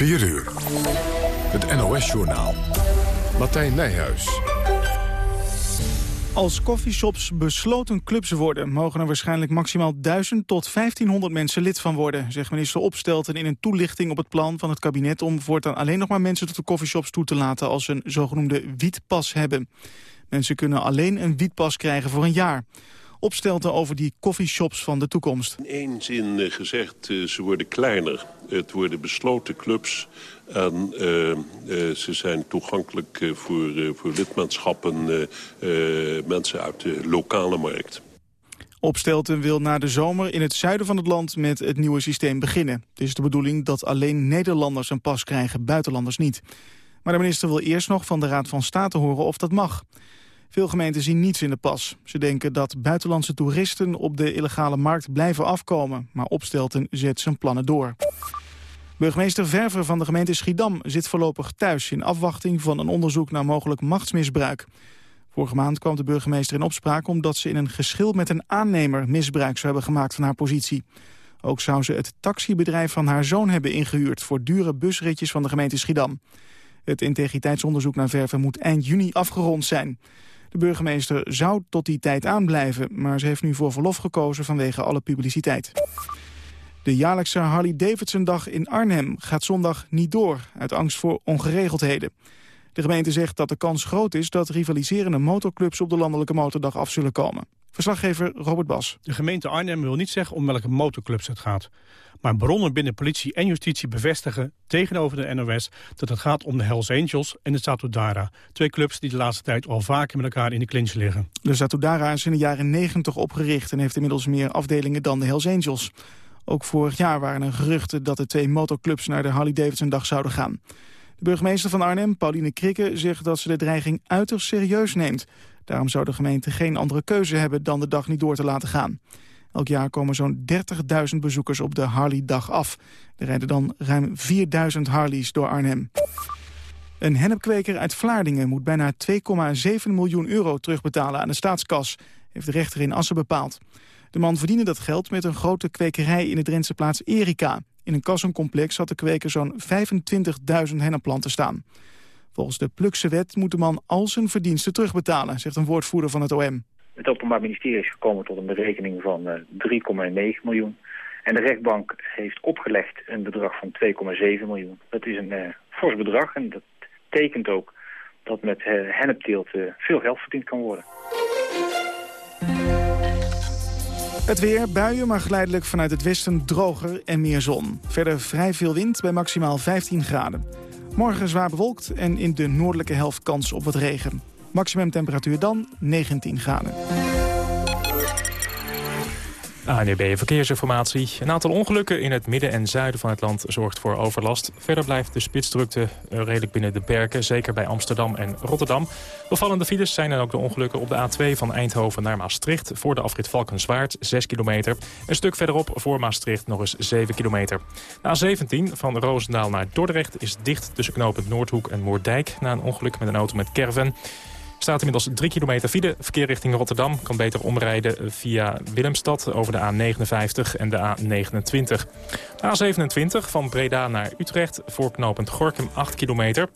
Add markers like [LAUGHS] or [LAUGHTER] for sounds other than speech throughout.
4 uur. Het NOS-journaal. Martijn Nijhuis. Als coffeeshops besloten clubs worden... mogen er waarschijnlijk maximaal 1000 tot 1500 mensen lid van worden... zegt minister Opstelten in een toelichting op het plan van het kabinet... om voortaan alleen nog maar mensen tot de coffeeshops toe te laten... als ze een zogenoemde wietpas hebben. Mensen kunnen alleen een wietpas krijgen voor een jaar opstelten over die coffeeshops van de toekomst. In één zin eh, gezegd, eh, ze worden kleiner. Het worden besloten clubs en uh, uh, ze zijn toegankelijk uh, voor, voor lidmaatschappen, mensen uit de lokale markt. Opstelten wil na de zomer in het zuiden van het land met het nieuwe systeem beginnen. Het is de bedoeling dat alleen Nederlanders een pas krijgen, buitenlanders niet. Maar de minister wil eerst nog van de Raad van State horen of dat mag. Veel gemeenten zien niets in de pas. Ze denken dat buitenlandse toeristen op de illegale markt blijven afkomen. Maar Opstelten zet zijn plannen door. Burgemeester Verver van de gemeente Schiedam zit voorlopig thuis... in afwachting van een onderzoek naar mogelijk machtsmisbruik. Vorige maand kwam de burgemeester in opspraak... omdat ze in een geschil met een aannemer misbruik zou hebben gemaakt van haar positie. Ook zou ze het taxibedrijf van haar zoon hebben ingehuurd... voor dure busritjes van de gemeente Schiedam. Het integriteitsonderzoek naar Verver moet eind juni afgerond zijn. De burgemeester zou tot die tijd aanblijven, maar ze heeft nu voor verlof gekozen vanwege alle publiciteit. De jaarlijkse Harley-Davidson-dag in Arnhem gaat zondag niet door, uit angst voor ongeregeldheden. De gemeente zegt dat de kans groot is dat rivaliserende motorclubs op de landelijke motordag af zullen komen. Verslaggever Robert Bas. De gemeente Arnhem wil niet zeggen om welke motorclubs het gaat. Maar bronnen binnen politie en justitie bevestigen tegenover de NOS... dat het gaat om de Hells Angels en de Satudara. Twee clubs die de laatste tijd al vaker met elkaar in de clinch liggen. De Satudara is in de jaren 90 opgericht... en heeft inmiddels meer afdelingen dan de Hells Angels. Ook vorig jaar waren er geruchten dat de twee motorclubs... naar de Harley-Davidson-dag zouden gaan. De burgemeester van Arnhem, Pauline Krikke, zegt dat ze de dreiging uiterst serieus neemt. Daarom zou de gemeente geen andere keuze hebben dan de dag niet door te laten gaan. Elk jaar komen zo'n 30.000 bezoekers op de Harley-dag af. Er rijden dan ruim 4.000 Harleys door Arnhem. Een hennepkweker uit Vlaardingen moet bijna 2,7 miljoen euro terugbetalen aan de staatskas, heeft de rechter in Assen bepaald. De man verdiende dat geld met een grote kwekerij in de Drentse plaats Erika. In een kassencomplex had de kweker zo'n 25.000 hennepplanten staan. Volgens de Plukse wet moet de man al zijn verdiensten terugbetalen, zegt een woordvoerder van het OM. Het Openbaar Ministerie is gekomen tot een berekening van 3,9 eh, miljoen. En de rechtbank heeft opgelegd een bedrag van 2,7 miljoen. Dat is een uh, fors bedrag en dat tekent ook dat met uh, hennepteelt uh, veel geld verdiend kan worden. Het weer, buien, maar geleidelijk vanuit het westen droger en meer zon. Verder vrij veel wind bij maximaal 15 graden. Morgen zwaar bewolkt en in de noordelijke helft kans op wat regen. Maximum temperatuur dan 19 graden. ANEB Verkeersinformatie. Een aantal ongelukken in het midden en zuiden van het land zorgt voor overlast. Verder blijft de spitsdrukte eh, redelijk binnen de perken, zeker bij Amsterdam en Rotterdam. Bevallende files zijn dan ook de ongelukken op de A2 van Eindhoven naar Maastricht... voor de afrit Valkenswaard, 6 kilometer. Een stuk verderop voor Maastricht nog eens 7 kilometer. De A17 van Roosendaal naar Dordrecht is dicht tussen knooppunt Noordhoek en Moordijk... na een ongeluk met een auto met caravan staat inmiddels 3 kilometer file. Verkeer richting Rotterdam kan beter omrijden via Willemstad over de A59 en de A29. De A27 van Breda naar Utrecht voor knooppunt Gorkum 8 kilometer.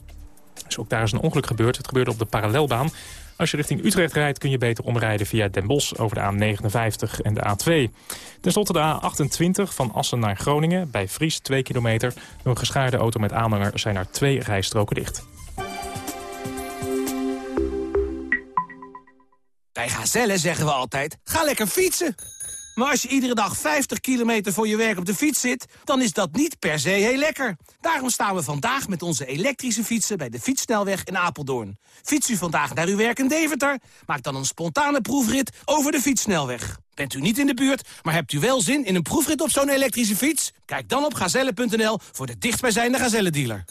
Dus ook daar is een ongeluk gebeurd. Het gebeurde op de parallelbaan. Als je richting Utrecht rijdt kun je beter omrijden via Den Bosch over de A59 en de A2. Ten slotte de A28 van Assen naar Groningen bij Fries 2 kilometer. Door een geschaarde auto met aanhanger zijn er twee rijstroken dicht. Bij Gazelle zeggen we altijd, ga lekker fietsen. Maar als je iedere dag 50 kilometer voor je werk op de fiets zit... dan is dat niet per se heel lekker. Daarom staan we vandaag met onze elektrische fietsen... bij de Fietssnelweg in Apeldoorn. Fiets u vandaag naar uw werk in Deventer? Maak dan een spontane proefrit over de Fietssnelweg. Bent u niet in de buurt, maar hebt u wel zin in een proefrit op zo'n elektrische fiets? Kijk dan op gazelle.nl voor de dichtstbijzijnde Gazelle-dealer.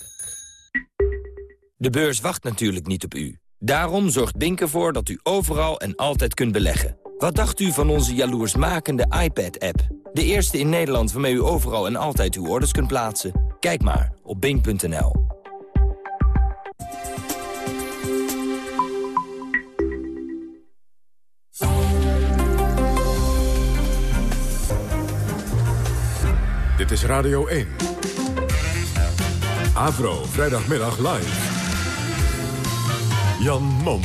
De beurs wacht natuurlijk niet op u. Daarom zorgt Bink ervoor dat u overal en altijd kunt beleggen. Wat dacht u van onze jaloersmakende iPad-app? De eerste in Nederland waarmee u overal en altijd uw orders kunt plaatsen. Kijk maar op bink.nl. Dit is Radio 1. Avro, vrijdagmiddag live. Jan Mom.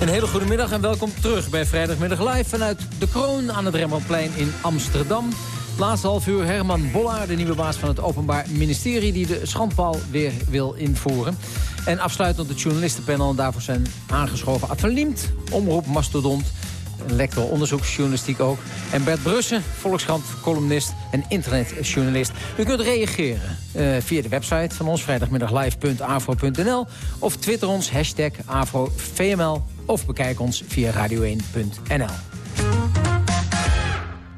Een hele goede middag en welkom terug bij Vrijdagmiddag Live... vanuit De Kroon aan het Rembrandtplein in Amsterdam. Laatste half uur Herman Bollaar, de nieuwe baas van het Openbaar Ministerie... die de schandpaal weer wil invoeren. En afsluitend het journalistenpanel. En daarvoor zijn aangeschoven Ad Omroep Mastodont lector onderzoeksjournalistiek ook. En Bert Brussen, Volkskrant, columnist en internetjournalist. U kunt reageren uh, via de website van ons, vrijdagmiddaglive.afro.nl... of twitter ons, hashtag AfroVML, of bekijk ons via radio1.nl.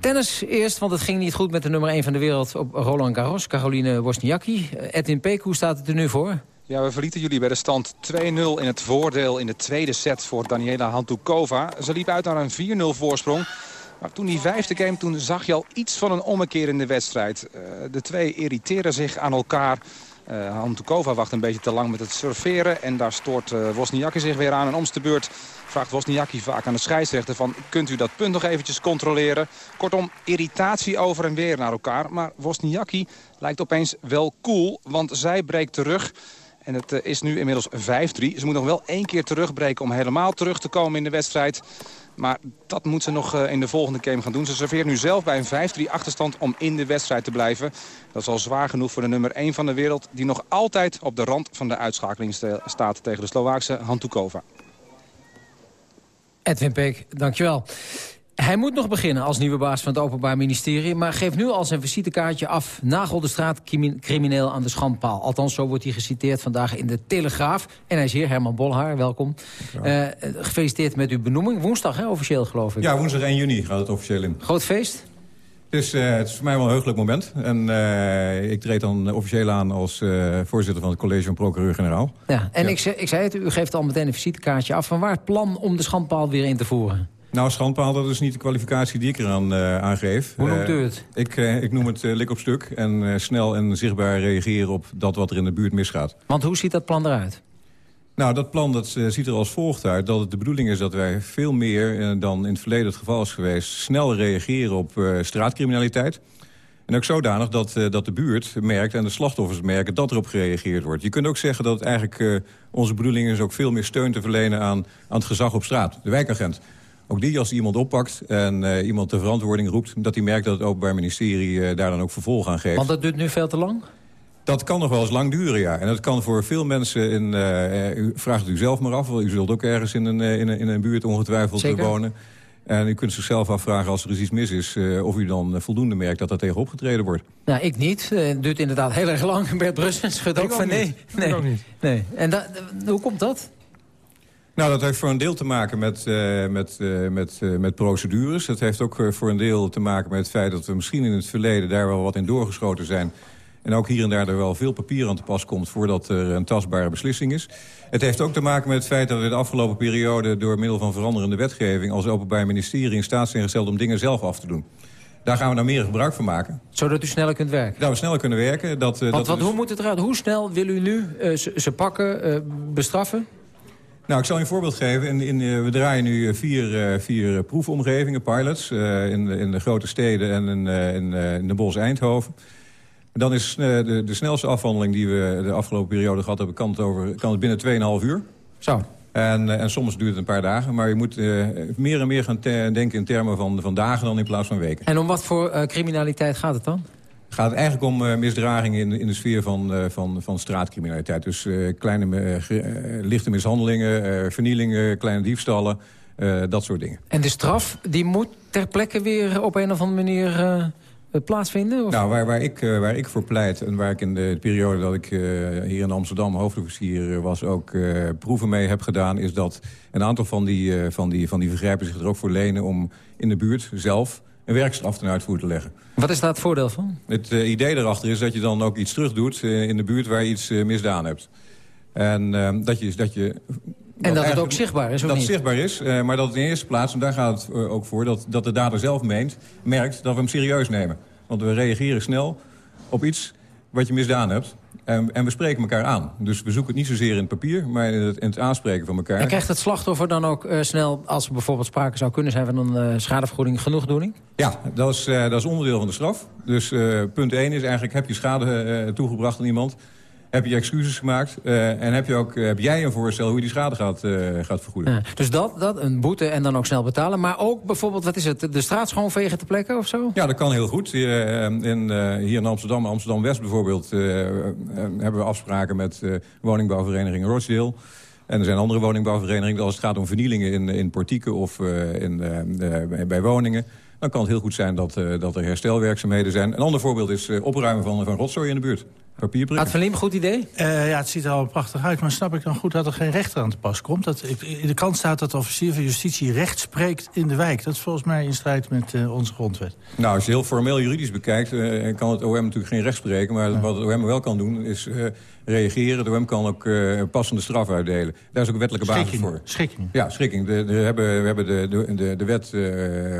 Tennis eerst, want het ging niet goed met de nummer 1 van de wereld op Roland Garros. Caroline Wozniacki. Edwin Peek, hoe staat het er nu voor? Ja, we verlieten jullie bij de stand 2-0 in het voordeel in de tweede set voor Daniela Hantukova. Ze liep uit naar een 4-0 voorsprong. Maar toen die vijfde game, toen zag je al iets van een ommekeer in de wedstrijd. Uh, de twee irriteren zich aan elkaar. Uh, Hantukova wacht een beetje te lang met het surferen. En daar stoort uh, Wozniacki zich weer aan. En om de beurt vraagt Wozniacki vaak aan de scheidsrechter van... kunt u dat punt nog eventjes controleren? Kortom, irritatie over en weer naar elkaar. Maar Wozniacki lijkt opeens wel cool, want zij breekt terug... En het eh, is nu inmiddels 5-3. Ze moet nog wel één keer terugbreken om helemaal terug te komen in de wedstrijd. Maar dat moet ze nog eh, in de volgende game gaan doen. Ze serveert nu zelf bij een 5-3 achterstand om in de wedstrijd te blijven. Dat is al zwaar genoeg voor de nummer 1 van de wereld... die nog altijd op de rand van de uitschakeling staat tegen de Slovaakse Hantukova. Edwin Peek, dankjewel. Hij moet nog beginnen als nieuwe baas van het Openbaar Ministerie... maar geeft nu al zijn visitekaartje af. Nagel de straat crimineel aan de schandpaal. Althans, zo wordt hij geciteerd vandaag in de Telegraaf. En hij is hier, Herman Bolhaar, welkom. Uh, gefeliciteerd met uw benoeming. Woensdag, hè, officieel, geloof ik. Ja, woensdag 1 juni gaat het officieel in. Groot feest? Het is, uh, het is voor mij wel een heugelijk moment. En uh, ik treed dan officieel aan als uh, voorzitter van het college van procureur-generaal. Ja, en ja. Ik, ik zei het, u geeft al meteen een visitekaartje af. Van waar het plan om de schandpaal weer in te voeren? Nou, schandpaal, dat is niet de kwalificatie die ik eraan uh, aangeef. Hoe noemt u het? Uh, ik, uh, ik noem het lik op stuk en snel en zichtbaar reageren op dat wat er in de buurt misgaat. Want hoe ziet dat plan eruit? Nou, dat plan dat, ziet er als volgt uit. Dat het de bedoeling is dat wij veel meer dan in het verleden het geval is geweest... snel reageren op straatcriminaliteit. En ook zodanig dat, dat de buurt merkt en de slachtoffers merken dat erop gereageerd wordt. Je kunt ook zeggen dat het eigenlijk onze bedoeling is ook veel meer steun te verlenen aan, aan het gezag op straat. De wijkagent. Ook die, als iemand oppakt en uh, iemand de verantwoording roept... dat hij merkt dat het Openbaar Ministerie uh, daar dan ook vervolg aan geeft. Want dat duurt nu veel te lang? Dat kan nog wel eens lang duren, ja. En dat kan voor veel mensen... In, uh, u vraagt het u zelf maar af, u zult ook ergens in een, in een, in een buurt ongetwijfeld Zeker? wonen. En u kunt zichzelf afvragen als er iets mis is... Uh, of u dan voldoende merkt dat er tegen opgetreden wordt. Nou, ik niet. Uh, het duurt inderdaad heel erg lang. [LAUGHS] Bert Brussen schudt ook, ook van niet. nee. Nee. ook niet. nee. En hoe komt dat? Nou, dat heeft voor een deel te maken met, uh, met, uh, met, uh, met procedures. Dat heeft ook voor een deel te maken met het feit dat we misschien in het verleden daar wel wat in doorgeschoten zijn. En ook hier en daar er wel veel papier aan te pas komt voordat er een tastbare beslissing is. Het heeft ook te maken met het feit dat we de afgelopen periode door middel van veranderende wetgeving als openbaar ministerie in staat zijn gesteld om dingen zelf af te doen. Daar gaan we nou meer gebruik van maken. Zodat u sneller kunt werken? Dat we sneller kunnen werken. Dat, Want dat wat, dus... hoe moet het eruit? Hoe snel wil u nu ze, ze pakken, bestraffen? Nou, ik zal je een voorbeeld geven. In, in, uh, we draaien nu vier, uh, vier proefomgevingen, pilots, uh, in, in de grote steden en in, in, in de Bos Eindhoven. En dan is de, de snelste afhandeling die we de afgelopen periode gehad hebben... kan het, over, kan het binnen 2,5 uur. Zo. En, en soms duurt het een paar dagen. Maar je moet meer en meer gaan denken in termen van, van dagen dan in plaats van weken. En om wat voor criminaliteit gaat het dan? Gaat het eigenlijk om uh, misdragingen in, in de sfeer van, uh, van, van straatcriminaliteit. Dus uh, kleine lichte mishandelingen, vernielingen, kleine diefstallen, dat soort dingen. En de straf, die moet ter plekke weer op een of andere manier plaatsvinden? Of? Nou, waar, waar, ik, waar ik voor pleit en waar ik in de periode dat ik hier in Amsterdam hoofdofficier was... ook proeven mee heb gedaan, is dat een aantal van die, van, die, van die vergrijpen zich er ook voor lenen... om in de buurt zelf een werkstraf ten uitvoer te leggen. Wat is daar het voordeel van? Het uh, idee erachter is dat je dan ook iets terug doet uh, in de buurt waar je iets uh, misdaan hebt. En dat je... Dat je en dat het ook zichtbaar is, Dat niet? het zichtbaar is, maar dat het in eerste plaats, en daar gaat het ook voor... dat, dat de dader zelf meent, merkt dat we hem serieus nemen. Want we reageren snel op iets wat je misdaan hebt. En, en, we spreken elkaar aan. Dus we zoeken het niet zozeer in het papier, maar in het, in het aanspreken van elkaar. En krijgt het slachtoffer dan ook uh, snel, als er bijvoorbeeld sprake zou kunnen zijn... van een uh, schadevergoeding, genoegdoening? Ja, dat is, uh, dat is onderdeel van de straf. Dus punt 1 is eigenlijk, heb je schade toegebracht aan iemand... heb je excuses gemaakt en heb, je ook, heb jij een voorstel hoe je die schade gaat, gaat vergoeden. dus dat, dat, een boete en dan ook snel betalen. Maar ook bijvoorbeeld, wat is het, de straat schoonvegen te plekken of zo? Ja, dat kan heel goed. in, hier in Amsterdam, Amsterdam-West bijvoorbeeld... hebben we afspraken met woningbouwvereniging Rochdale... En er zijn andere woningbouwverenigingen. Als het gaat om vernielingen in, in portieken of uh, in, uh, bij woningen... dan kan het heel goed zijn dat, uh, dat er herstelwerkzaamheden zijn. Een ander voorbeeld is opruimen van, van rotzooi in de buurt. Gaat van Liem, goed idee? Uh, ja, het ziet er al prachtig uit. Maar snap ik dan goed dat er geen rechter aan te pas komt? Dat, in de kant staat dat de officier van justitie recht spreekt in de wijk. Dat is volgens mij in strijd met uh, onze grondwet. Nou, als je heel formeel juridisch bekijkt... Uh, kan het OM natuurlijk geen recht spreken. Maar wat het OM wel kan doen, is reageren. De OM kan ook passende straf uitdelen. Daar is ook een wettelijke basis voor. Schikking. Ja, schikking. De, de, we hebben, we hebben de, de, de, wet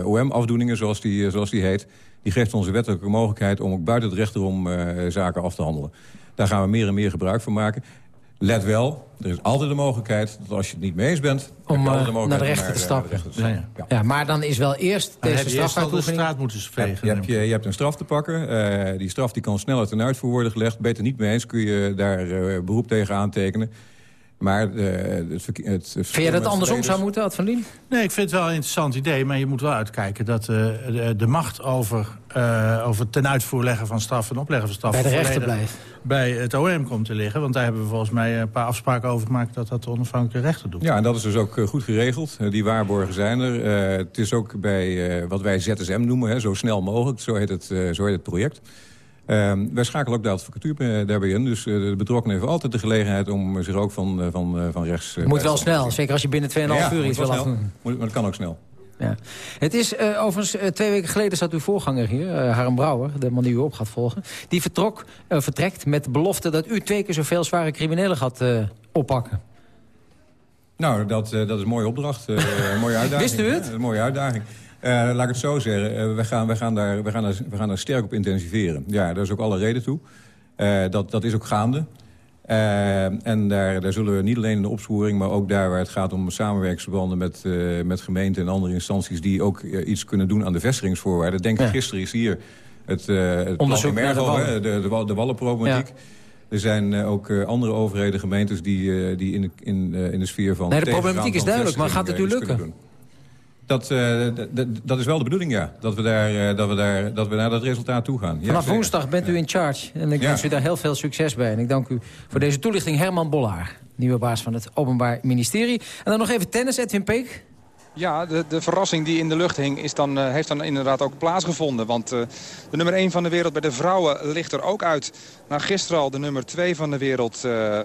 OM-afdoeningen, zoals die, zoals die heet die geeft ons de wettelijke mogelijkheid om ook buiten het recht erom uh, zaken af te handelen. Daar gaan we meer en meer gebruik van maken. Let wel, er is altijd de mogelijkheid dat als je het niet mee eens bent... om uh, de naar de rechter te stappen. Ja, ja. ja, maar dan is wel eerst deze straf de straat moeten vegen. Je, hebt, je, je, hebt een straf te pakken. Uh, die straf die kan sneller ten uitvoer worden gelegd. Beter niet mee eens kun je daar uh, beroep tegen aantekenen. Maar uh, het, het, het Vind je dat andersom zou moeten, Ad van Lien? Nee, ik vind het wel een interessant idee. Maar je moet wel uitkijken dat uh, de, de, macht over, uh, over ten uitvoer leggen van straf en opleggen van straf... Bij de rechter blijft. Bij het OM komt te liggen. Want daar hebben we volgens mij een paar afspraken over gemaakt... dat dat de onafhankelijke rechter doet. Ja, en dat is dus ook goed geregeld. die waarborgen zijn er. het is ook bij wat wij ZSM noemen, hè, zo snel mogelijk. Zo heet het, zo heet het project. Uh, wij schakelen ook de advocatuur daarbij in. Dus uh, de betrokkenen heeft altijd de gelegenheid om zich ook van, uh, van, uh, van rechts... moet wel snel, zeker als je binnen 2,5 ja, uur iets wil afdoen. Maar dat kan ook snel. Ja. Het is overigens, twee weken geleden zat uw voorganger hier, Harm Brouwer, de man die u op gaat volgen. Die vertrok, vertrekt met de belofte dat u twee keer zoveel zware criminelen gaat oppakken. Nou, dat, dat is een mooie opdracht, een mooie [LAUGHS] uitdaging. Wist u het? een mooie uitdaging. Uh, laat ik het zo zeggen, uh, we, gaan, we, gaan daar, we, gaan daar, we gaan daar sterk op intensiveren. Ja, daar is ook alle reden toe. Uh, dat, dat is ook gaande. en daar, daar zullen we niet alleen in de opsporing... maar ook daar waar het gaat om samenwerkingsverbanden met, met gemeenten... en andere instanties die ook iets kunnen doen aan de vestigingsvoorwaarden. Denk, ja. gisteren is hier het, het onderzoek naar de, wallen. de, de, de wallenproblematiek. Ja. Er zijn ook andere overheden, gemeentes die, die in, de, in, in de sfeer van... Nee, de problematiek is duidelijk, maar gaat het u lukken? Dat, uh, dat is wel de bedoeling, ja. Dat we, daar, uh, dat we, daar, dat we naar dat resultaat toe gaan. Vanaf woensdag bent u in charge. En ik wens u daar heel veel succes bij. En ik dank u voor deze toelichting Herman Bollaar. Nieuwe baas van het Openbaar Ministerie. En dan nog even tennis, Edwin Peek. Ja, de, de verrassing die in de lucht hing is dan, uh, heeft dan inderdaad ook plaatsgevonden. Want uh, de nummer 1 van de wereld bij de vrouwen ligt er ook uit. Na gisteren al de nummer 2 van de wereld, uh,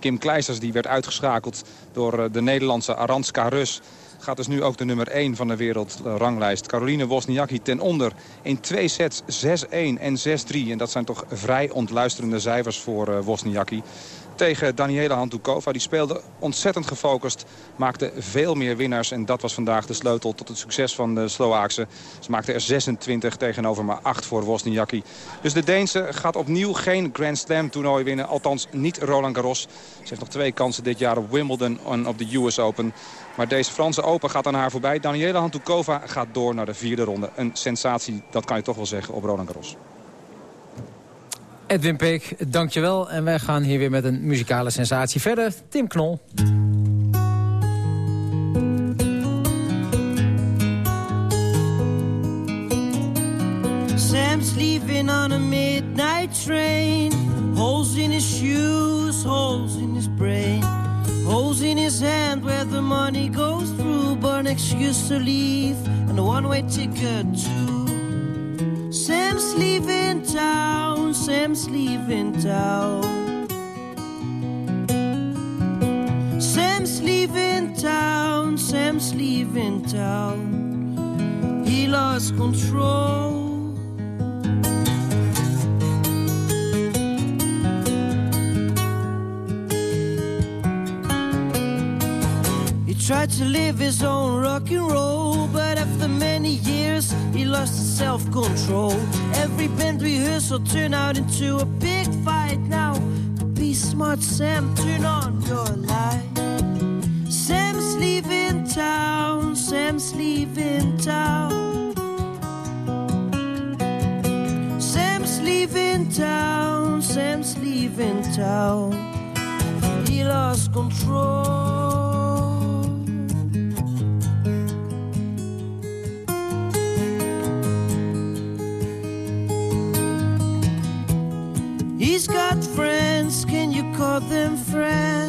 Kim Kleisters, die werd uitgeschakeld door de Nederlandse Aranska Rus gaat dus nu ook de nummer 1 van de wereldranglijst. Caroline Wozniacki ten onder in twee sets 6-1 en 6-3. En dat zijn toch vrij ontluisterende cijfers voor uh, Wozniacki tegen Daniela Hantukova. Die speelde ontzettend gefocust, maakte veel meer winnaars. En dat was vandaag de sleutel tot het succes van de Sloaakse. Ze maakte er 26 tegenover maar 8 voor Wozniacki. Dus de Deense gaat opnieuw geen Grand Slam toernooi winnen. Althans niet Roland Garros. Ze heeft nog twee kansen dit jaar op Wimbledon en op de US Open. Maar deze Franse Open gaat aan haar voorbij. Daniela Hantukova gaat door naar de vierde ronde. Een sensatie, dat kan je toch wel zeggen, op Roland Garros. Edwin Peek, dankjewel. En wij gaan hier weer met een muzikale sensatie verder. Tim Knol. Sam's leaving on a midnight train. Holes in his shoes, holes in his brain. Holes in his hand where the money goes through. But an excuse to leave and a one-way ticket too. Sam's leaving town, Sam's leaving town. Sam's leaving town, Sam's leaving town. He lost control. Tried to live his own rock and roll, but after many years, he lost his self control. Every band rehearsal turned out into a big fight. Now, be smart, Sam, turn on your light. Sam's leaving town, Sam's leaving town. Sam's leaving town, Sam's leaving town. He lost control. called them friends.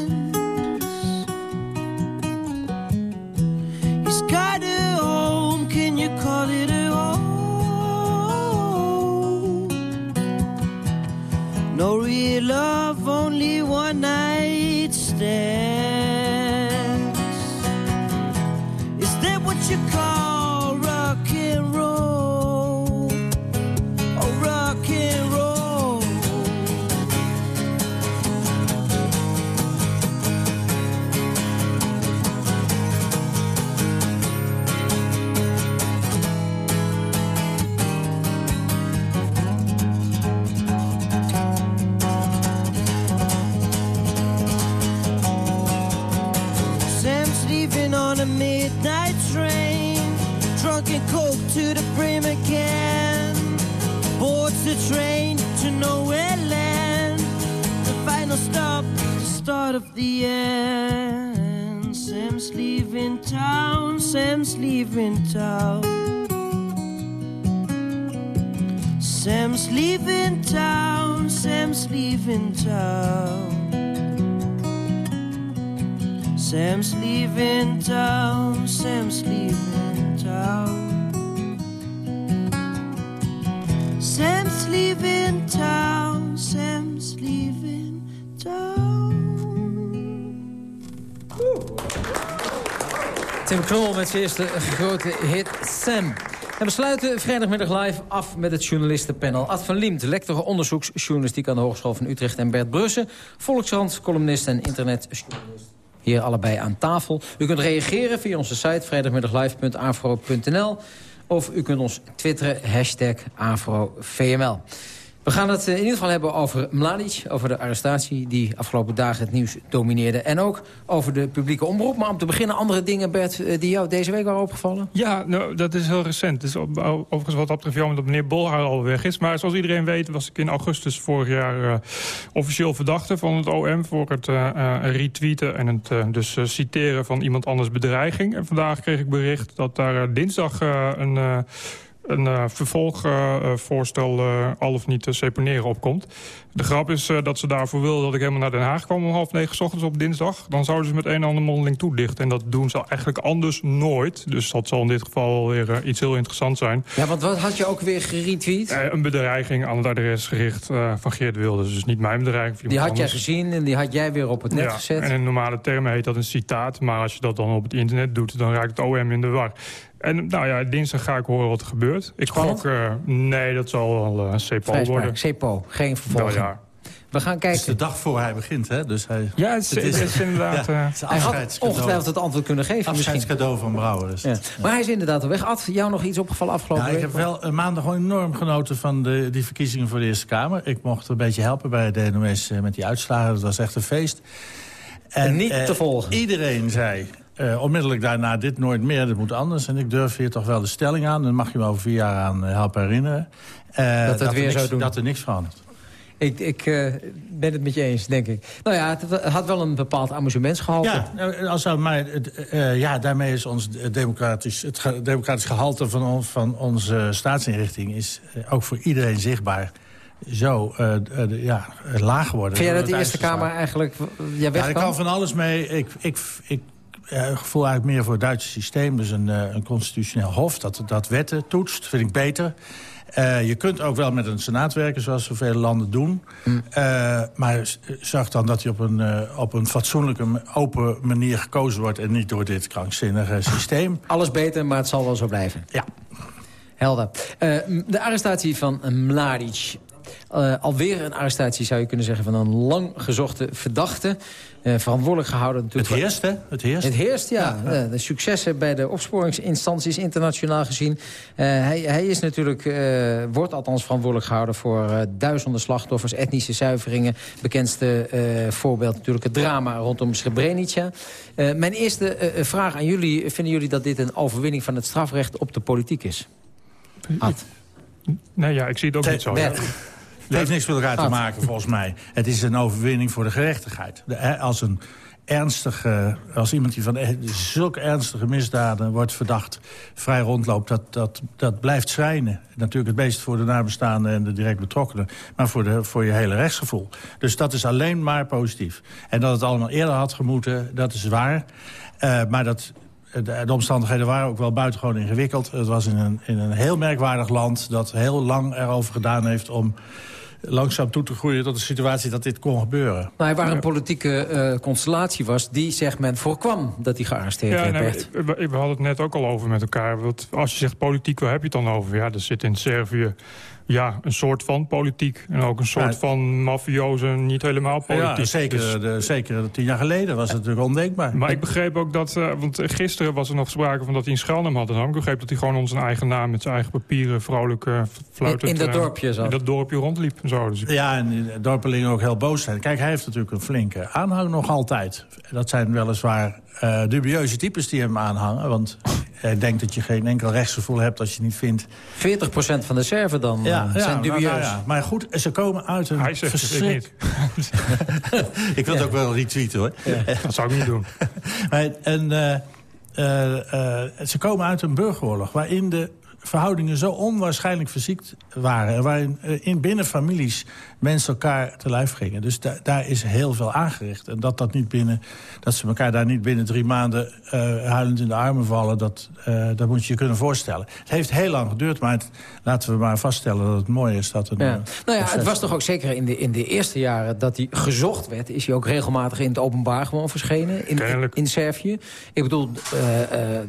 Start of the end. Sam's leaving town. Sam's leaving town. Sam's leaving town. Sam's leaving town. Sam's leaving town, Sam's leaving Tim Knol met zijn eerste grote hit Sam. En we sluiten vrijdagmiddag live af met het journalistenpanel. Ad van Liemt, lector onderzoeksjournalistiek aan de Hogeschool van Utrecht... en Bert Brussen, Volkskrant, columnist en internetjournalist. Hier allebei aan tafel. U kunt reageren via onze site vrijdagmiddaglive.afro.nl... of u kunt ons twitteren, hashtag. We gaan het eh, in ieder geval hebben over Mladic, over de arrestatie... die afgelopen dagen het nieuws domineerde. En ook over de publieke omroep. Maar om te beginnen andere dingen, Bert, eh, die jou deze week waren opgevallen? Ja, nou, dat is heel recent. Is op- overigens wat dat betreft jammer dat meneer Bolhaar al weg is. Maar zoals iedereen weet was ik in augustus vorig jaar eh, officieel verdachte van het OM... voor het retweeten en het dus citeren van iemand anders bedreiging. En vandaag kreeg ik bericht dat daar dinsdag een... een eh, vervolgvoorstel eh, al of niet te seponeren opkomt. De grap is eh, dat ze daarvoor wilden dat ik helemaal naar Den Haag kwam... om half negen 's ochtends op dinsdag. Dan zouden ze met een en ander mondeling toedichten. En dat doen ze eigenlijk anders nooit. Dus dat zal in dit geval weer iets heel interessants zijn. Ja, want wat had je ook weer geretweet? Een bedreiging aan het adres gericht van Geert Wilders. Dus niet mijn bedreiging. Die had jij gezien en die had jij weer op het net Ja, gezet. En in normale termen heet dat een citaat. Maar als je dat dan op het internet doet, dan raakt het OM in de war. En nou ja, dinsdag ga ik horen wat er gebeurt. Ik Spannend? gok, eh, nee, dat zal wel uh, CEPO Vrijspraak, worden. CEPO, geen vervolging. Nou ja. We gaan Het is kijken. de dag voor hij begint, hè? Dus hij, Ja, het is, het is inderdaad... eh, het is een Hij had ongetwijfeld het antwoord kunnen geven misschien. Afscheidscadeau van Brouwer. Dus. Ja. Maar hij is inderdaad al weg. Ad, jou nog iets opgevallen afgelopen Ja, ik week? heb wel eh, maandag gewoon enorm genoten van de, die verkiezingen voor de Eerste Kamer. Ik mocht een beetje helpen bij de NOS eh, met die uitslagen. Dat was echt een feest. En niet eh, te volgen. Iedereen zei eh, onmiddellijk daarna dit nooit meer, dit moet anders. En ik durf hier toch wel de stelling aan. Dan mag je me over vier jaar aan eh, helpen herinneren. eh, het er weer niks, zou doen. Dat er niks verandert. Ik, ik ben het met je eens, denk ik. Nou ja, het had wel een bepaald amusementsgehalte. Ja, nou, als eh, ja, daarmee is ons democratisch, het ge- democratisch gehalte van, on- van onze staatsinrichting... is ook voor iedereen zichtbaar zo ja, laag geworden. Vind jij dat de Eerste. Kamer eigenlijk ja, Ja, weg er kan? kan van alles mee. Ik, ik, ik eh, voel eigenlijk meer voor het Duitse systeem. Dus een, eh, een constitutioneel hof dat, dat wetten toetst, vind ik beter. Eh, je kunt ook wel met een senaat werken, zoals zoveel landen doen. Eh, maar zorg dan dat hij op een, op een fatsoenlijke, open manier gekozen wordt... en niet door dit krankzinnige [LAUGHS] systeem. Alles beter, maar het zal wel zo blijven. Ja. Helder. De arrestatie van Mladic. Eh, alweer een arrestatie, zou je kunnen zeggen, van een lang gezochte verdachte. Eh, verantwoordelijk gehouden Het natuurlijk. heerst, hè? Het heerst. Het heerst, ja. Eh, de successen bij de opsporingsinstanties internationaal gezien. Eh, hij, hij is natuurlijk, eh, wordt althans verantwoordelijk gehouden... voor eh, duizenden slachtoffers, etnische zuiveringen. Bekendste eh, voorbeeld natuurlijk het drama rondom Srebrenica. Eh, mijn eerste vraag aan jullie. Vinden jullie dat dit een overwinning van het strafrecht op de politiek is? Ad. nee, ja, ik zie het ook niet zo. ja. Het heeft niks met elkaar te maken, volgens mij. Het is een overwinning voor de gerechtigheid. De, als een ernstige, als iemand die van e- zulke ernstige misdaden wordt verdacht... vrij rondloopt, dat, dat, dat blijft schrijnen. Natuurlijk het meest voor de nabestaanden en de direct betrokkenen... maar voor, de, voor je hele rechtsgevoel. Dus dat is alleen maar positief. En dat het allemaal eerder had gemoeten, dat is waar. Uh, maar dat, de, de, omstandigheden waren ook wel buitengewoon ingewikkeld. Het was in een, in een heel merkwaardig land dat heel lang erover gedaan heeft... om langzaam toe te groeien tot de situatie dat dit kon gebeuren. Maar waar een politieke uh, constellatie was, die zegt men voorkwam dat hij gearresteerd ja, werd. Nee, we, we hadden het net ook al over met elkaar. Want als je zegt politiek, waar heb je het dan over? Ja, er zit in Servië ja, een soort van politiek. En ook een soort ja. van mafioze, niet helemaal politiek. Ja, zeker, dus, de, zeker tien jaar geleden was het natuurlijk ondenkbaar. Maar ik begreep ook dat, uh, want gisteren was er nog sprake van dat hij een schuilnaam had. En ik begreep dat hij gewoon onder zijn eigen naam met zijn eigen papieren vrolijk uh, fluitend... In, in dat dorpje zo. In dat dorpje rondliep en zo. Dus ik... Ja, en de dorpelingen ook heel boos zijn. Kijk, hij heeft natuurlijk een flinke aanhang nog altijd. Dat zijn weliswaar uh, dubieuze types die hem aanhangen. Want ik denk dat je geen enkel rechtsgevoel hebt als je niet vindt... 40% van de Serven dan ja, zijn ja, dubieus. Nou, ja. Maar goed, ze komen uit een Hij zegt verschrik... het niet. [LAUGHS] ik wil het ook wel retweeten, hoor. [LAUGHS] Dat zou ik niet doen. [LAUGHS] maar, en, uh, uh, uh, ze komen uit een burgeroorlog... waarin de verhoudingen zo onwaarschijnlijk verziekt waren... waarin in binnen families mensen elkaar te lijf gingen. Dus da daar is heel veel aangericht. En dat, dat, niet binnen, dat ze elkaar daar niet binnen drie maanden uh, huilend in de armen vallen... Dat, uh, dat moet je je kunnen voorstellen. Het heeft heel lang geduurd, maar het, laten we maar vaststellen dat het mooi is. Dat het, ja. Nou ja, het was toch ook zeker in de, in de eerste jaren dat hij gezocht werd... is hij ook regelmatig in het openbaar gewoon verschenen in, in, in Servië. Ik bedoel, uh,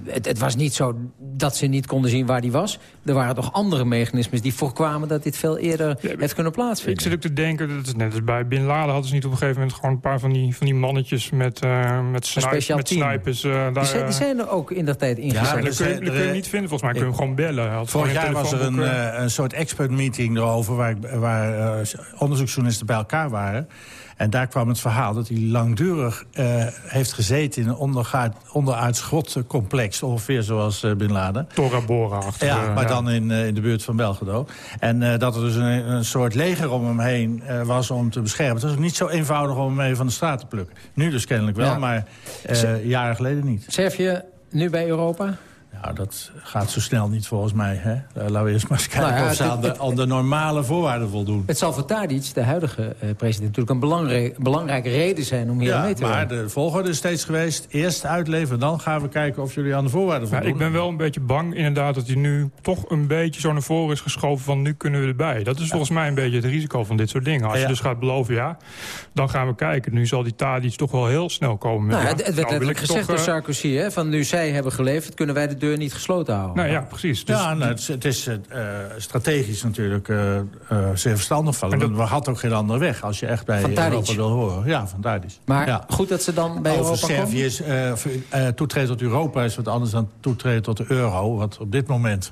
het, het was niet zo dat ze niet konden zien waar hij was. Er waren toch andere mechanismes die voorkwamen dat dit veel eerder ja, heeft kunnen plaatsvinden. Ik zit ook te denken, dat is net als bij Bin Laden hadden ze niet op een gegeven moment gewoon een paar van die, van die mannetjes met, uh, met, snipe, met snipers. Uh, daar, die, zijn, die zijn er ook in dat tijd ingezet. Ja, dat kun, je, kun je niet vinden. Volgens mij kun je hem gewoon bellen. Had vorig jaar was er een, uh, een soort expert meeting erover waar, waar onderzoeksjournalisten bij elkaar waren. En daar kwam het verhaal dat hij langdurig uh, heeft gezeten... in een onderaards grotcomplex, ongeveer zoals uh, Bin Laden. Tora Bora achter. Ja, maar ja. dan in, uh, in de buurt van Belgrado. En dat er dus een, een, soort leger om hem heen was om te beschermen. Het was ook niet zo eenvoudig om hem even van de straat te plukken. Nu dus kennelijk wel, ja. maar jaren geleden niet. Servië nu bij Europa? Nou, dat gaat zo snel niet volgens mij. Hè? Uh, laten we eerst maar eens kijken nou ja, of ze aan de, aan de, normale voorwaarden voldoen. Het zal voor Tadic, de huidige uh, president, natuurlijk een belangrijk, belangrijke reden zijn om hier ja, mee te maar de volgorde is steeds geweest. Eerst uitleveren, dan gaan we kijken of jullie aan de voorwaarden voldoen. Ja, ik ben wel een beetje bang inderdaad dat hij nu toch een beetje zo naar voren is geschoven van nu kunnen we erbij. Dat is volgens mij een beetje het risico van dit soort dingen. Als je dus gaat beloven ja, dan gaan we kijken. Nu zal die Tadic toch wel heel snel komen. Nou, ja. het, werd nou, gezegd toch, door Sarkozy, hè, van nu zij hebben geleverd kunnen wij de deur niet gesloten houden. Nou ja, precies. Dus ja, nou, het is, het is uh, strategisch natuurlijk uh, uh, zeer verstandig van. Dat... We hadden ook geen andere weg als je echt bij Europa wil horen. Ja, van Tadic. Maar ja. goed dat ze dan bij Over Europa Servië is toetreden tot Europa is wat anders dan toetreden tot de euro. Wat op dit moment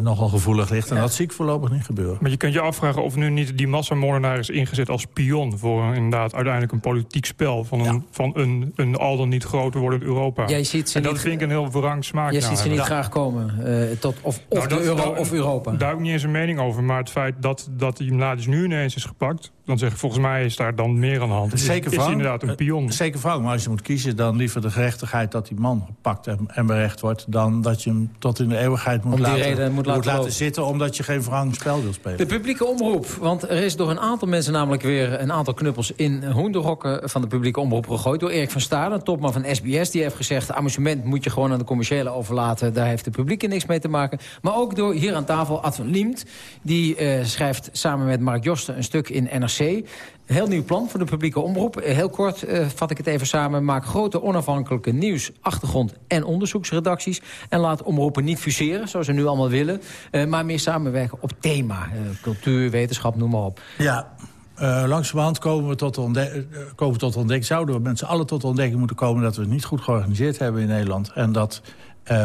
nogal gevoelig ligt. En ja. dat zie ik voorlopig niet gebeuren. Maar je kunt je afvragen of nu niet die massamoordenaar is ingezet als pion... voor een, inderdaad uiteindelijk een politiek spel van een, ja. van een, een al dan niet groter wordend Europa. Jij ziet ze en dat niet... vind ik een heel verrang smaak. Je ziet ze niet ja. graag komen, uh, tot of, of nou, de dat, euro daar, of Europa. Daar heb ik niet eens een mening over. Maar het feit dat, dat die Mladic nu ineens is gepakt... dan zeg ik, volgens mij is daar dan meer aan de hand. Zeker is, van, is inderdaad een pion. Zeker van, maar als je moet kiezen... dan liever de gerechtigheid dat die man gepakt en, en berecht wordt... dan dat je hem tot in de eeuwigheid moet, laten, moet laten, moet laten zitten... omdat je geen verhangend spel wil spelen. De publieke omroep, want er is door een aantal mensen... namelijk weer een aantal knuppels in hoenderhokken van de publieke omroep gegooid... door Erik van Stalen, topman van SBS. Die heeft gezegd, amusement moet je gewoon aan de commerciële overlaten. Daar heeft de publiek niks mee te maken. Maar ook door hier aan tafel Ad van Liemt. Die uh, schrijft samen met Mark Josten een stuk in NRC. Een heel nieuw plan voor de publieke omroep. Heel kort uh, vat ik het even samen. Maak grote onafhankelijke nieuws, achtergrond en onderzoeksredacties. En laat omroepen niet fuseren, zoals ze nu allemaal willen. Uh, maar meer samenwerken op thema. cultuur, wetenschap, noem maar op. Ja, uh, langzamerhand komen we tot ontdekking, komen we tot ontdekking, zouden we mensen alle tot ontdekking moeten komen dat we het niet goed georganiseerd hebben in Nederland. En dat uh,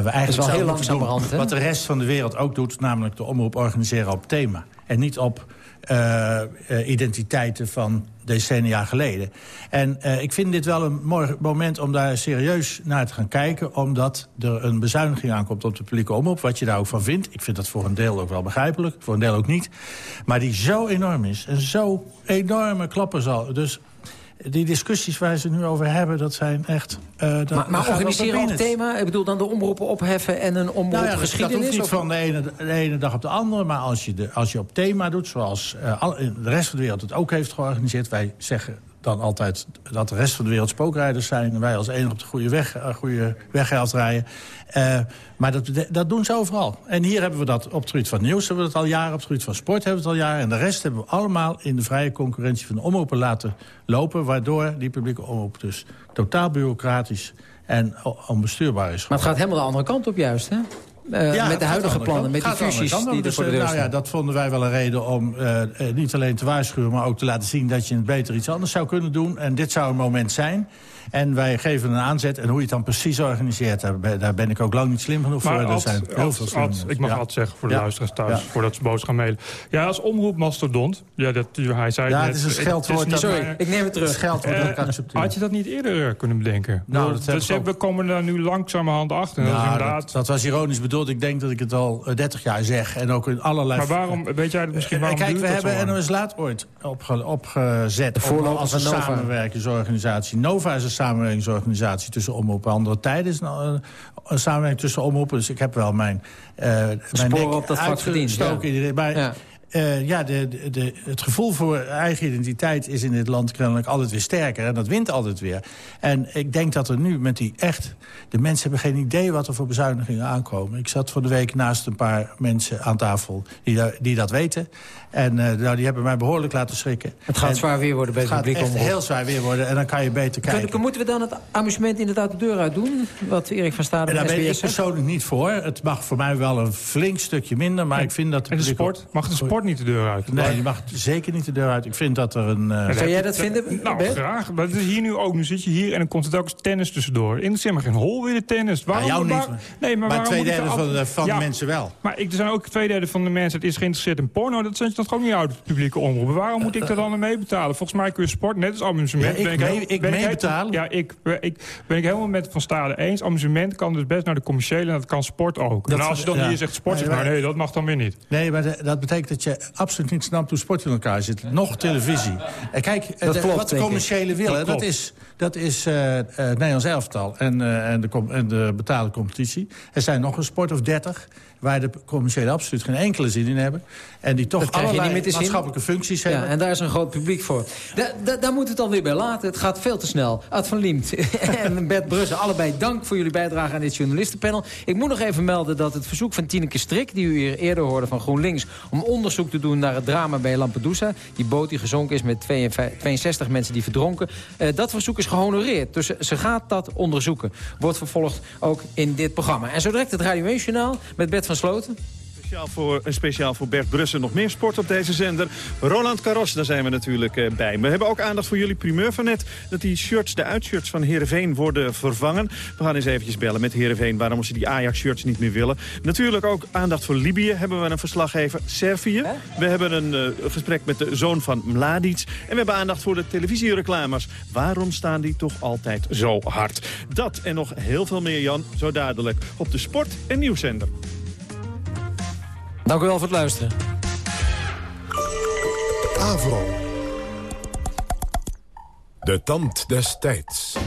we eigenlijk dat heel langzamerhand, doen wat de rest van de wereld ook doet, namelijk de omroep organiseren op thema. En niet op eh, eh, identiteiten van decennia geleden. En uh, ik vind dit wel een mooi moment om daar serieus naar te gaan kijken... omdat er een bezuiniging aankomt op de publieke omroep. Wat je daar ook van vindt. Ik vind dat voor een deel ook wel begrijpelijk, voor een deel ook niet. Maar die zo enorm is en zo enorme klappen zal... Dus die discussies waar ze nu over hebben, dat zijn echt... Uh, dat, maar maar organiseren op thema? Ik bedoel dan de omroepen opheffen en een omroep nou ja, geschiedenis? Dat hoeft niet van de ene, de ene dag op de andere. Maar als je, de, als je op thema doet, zoals uh, al, de rest van de wereld het ook heeft georganiseerd... wij zeggen dan altijd dat de rest van de wereld spookrijders zijn... en wij als enige op de goede weg, uh, goede weg rijden. Uh, maar dat, dat doen ze overal. En hier hebben we dat op het gebied van nieuws hebben we dat al jaren... op het gebied van sport hebben we het al jaren... en de rest hebben we allemaal in de vrije concurrentie van de omroepen laten lopen... waardoor die publieke omroep dus totaal bureaucratisch en onbestuurbaar is. Maar het gaat helemaal de andere kant op juist, hè? Uh, ja, met de huidige plannen, met die fusies die dus, er voor de Nou ja, dat vonden wij wel een reden om uh, niet alleen te waarschuwen... maar ook te laten zien dat je het beter iets anders zou kunnen doen. En dit zou een moment zijn. En wij geven een aanzet. En hoe je het dan precies organiseert, daar ben ik ook lang niet slim genoeg maar voor. Ad, er zijn heel Ad, veel slim Ad, Ik mag ja. wat zeggen voor de ja. luisteraars thuis, ja. voordat ze boos gaan mailen. Ja, als omroepmastodont, ja, dat, hij zei ja, net... het is een scheldwoord. dat, sorry, ik neem het terug. Scheldwoord uh, dat ik accepteer. Had je dat niet eerder kunnen bedenken? Nou, dat dus we komen daar nu langzamerhand achter. Nou, dat, is inderdaad... dat, dat, was ironisch bedoeld. Ik denk dat ik het al 30 jaar zeg. En ook in allerlei... Maar waarom, weet jij het misschien waarom Kijk, we hebben NOS Laat ooit opge, opgezet. Als een samenwerkingsorganisatie. Nova is een samenwerkingsorganisatie tussen omroepen. Andere tijden is een, een samenwerking tussen omroepen. Dus ik heb wel mijn, uh, mijn Sporen op dat vak verdiend. Ja. Maar, ja. Uh, ja, de, de, de, het gevoel voor eigen identiteit is in dit land kennelijk altijd weer sterker. En dat wint altijd weer. En ik denk dat er nu met die echt... De mensen hebben geen idee wat er voor bezuinigingen aankomen. Ik zat voor de week naast een paar mensen aan tafel die, die dat weten. En uh, nou, die hebben mij behoorlijk laten schrikken. Het gaat en zwaar weer worden bij het het publiek gaat echt heel zwaar weer worden. En dan kan je beter kijken. Kunnen, moeten we dan het amusement inderdaad de deur uit doen? Wat Erik van Stade en daar ben ik persoonlijk niet voor. Het mag voor mij wel een flink stukje minder. Maar en, ik vind dat... De en de sport? Mag de sport niet de deur uit? Nee, die mag zeker niet de deur uit. Ik vind dat er een... Uh... Zou jij dat vinden? Nou, ben? graag. Maar het is hier nu ook. Nu zit je hier en dan komt het ook eens tennis tussendoor. In de geen hol weer de tennis. Waarom, ja, jou waar, niet. Nee, maar, maar twee derde van, de, van ja, de mensen wel. Maar ik, er zijn ook twee derde van de mensen... het is geïnteresseerd in porno. Dat zet je toch ook niet uit op publieke omroep. Waarom moet ik daar dan mee betalen? Volgens mij kun je sport net als amusement... Ja, ik ben mee, ik ben mee betalen? Ja, ik, ik, ben ik helemaal met Van Stade eens. Amusement kan dus best naar de commerciële... en dat kan sport ook. Dat, en als je dan ja. hier zegt sport... Nee, maar nee, dat mag dan weer niet. Nee, maar de, dat betekent dat je absoluut niet snapt hoe sport in elkaar zit. Nog televisie. En kijk, dat de, klopt, wat de commerciële willen, dat, dat is, dat is uh, Nederlands elftal en, uh, en, de, en de betaalde competitie. Er zijn nog een sport of dertig waar de commerciële absoluut geen enkele zin in hebben. En die toch allerlei maatschappelijke functies hebben. Ja, en daar is een groot publiek voor. Da, da, daar moet het alweer bij laten. Het gaat veel te snel. Ad van Liemt [LAUGHS] en Bert Brussen, allebei dank voor jullie bijdrage aan dit journalistenpanel. Ik moet nog even melden dat het verzoek van Tineke Strik... die u hier eerder hoorde van GroenLinks... om onderzoek te doen naar het drama bij Lampedusa... die boot die gezonken is met 62 mensen die verdronken... Uh, dat verzoek is gehonoreerd. Dus ze gaat dat onderzoeken. Wordt vervolgd ook in dit programma. En zo direct het Radio 1 Journaal met Bert van Sloten. Speciaal voor, speciaal voor Bert Brussen nog meer sport op deze zender. Roland Garros, daar zijn we natuurlijk uh, bij. We hebben ook aandacht voor jullie primeur van net... dat die shirts, de uitshirts van Heerenveen worden vervangen. We gaan eens eventjes bellen met Heerenveen... waarom ze die Ajax-shirts niet meer willen. Natuurlijk ook aandacht voor Libië hebben we een verslaggever. Servië. We hebben een uh, gesprek met de zoon van Mladic. En we hebben aandacht voor de televisiereclames. Waarom staan die toch altijd zo hard? Dat en nog heel veel meer, Jan, zo dadelijk... op de Sport- en Nieuwszender. Dank u wel voor het luisteren. Avro. De tand des tijds.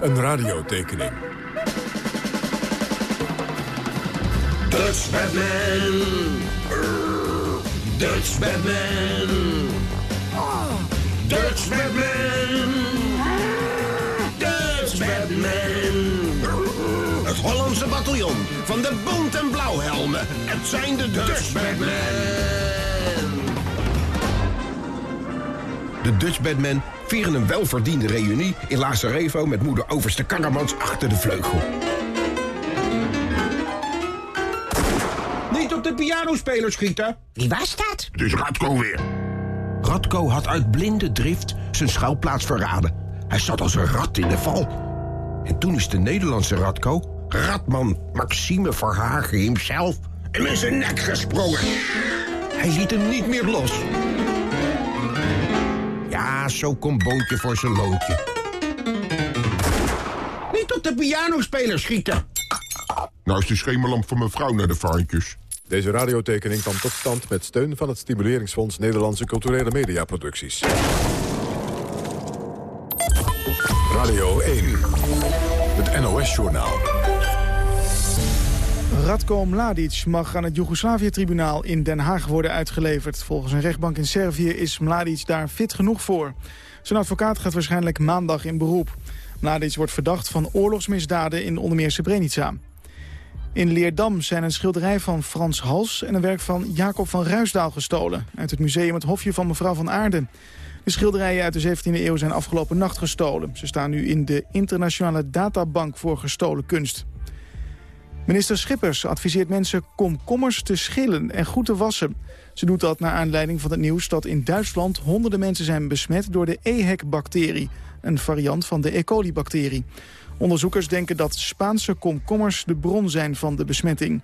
Een radiotekening. Dutch Batman. Dutch Batman. Dutch Batman. Dutch Batman. Het Hollandse bataljon van de bont- en blauwhelmen. Het zijn de Dutch Batman. De Dutch Batman vieren een welverdiende reunie in La Sarajevo met moeder overste Karremans achter de vleugel. Niet op de pianospeler schieten. Wie was dat? Het is Radko weer. Radko had uit blinde drift zijn schuilplaats verraden. Hij zat als een rat in de val. En toen is de Nederlandse Radko, Radman Maxime Verhagen hemzelf, hem in zijn nek gesprongen. Hij liet hem niet meer los. Ja, zo komt Boontje voor zijn loontje. Niet op de pianospeler schieten. Nou is de schemerlamp van mijn vrouw naar de vaantjes. Deze radiotekening kwam tot stand met steun van het Stimuleringsfonds Nederlandse Culturele Mediaproducties. Radio 1, het NOS-journaal. Radko Mladic mag aan het Joegoslavië-tribunaal in Den Haag worden uitgeleverd. Volgens een rechtbank in Servië is Mladic daar fit genoeg voor. Zijn advocaat gaat waarschijnlijk maandag in beroep. Mladic wordt verdacht van oorlogsmisdaden in onder meer Srebrenica. In Leerdam zijn een schilderij van Frans Hals en een werk van Jacob van Ruisdaal gestolen... uit het museum Het Hofje van mevrouw van Aarden. De schilderijen uit de 17e eeuw zijn afgelopen nacht gestolen. Ze staan nu in de internationale databank voor gestolen kunst. Minister Schippers adviseert mensen komkommers te schillen en goed te wassen. Ze doet dat naar aanleiding van het nieuws dat in Duitsland honderden mensen zijn besmet door de EHEC-bacterie, een variant van de E. coli-bacterie. Onderzoekers denken dat Spaanse komkommers de bron zijn van de besmetting.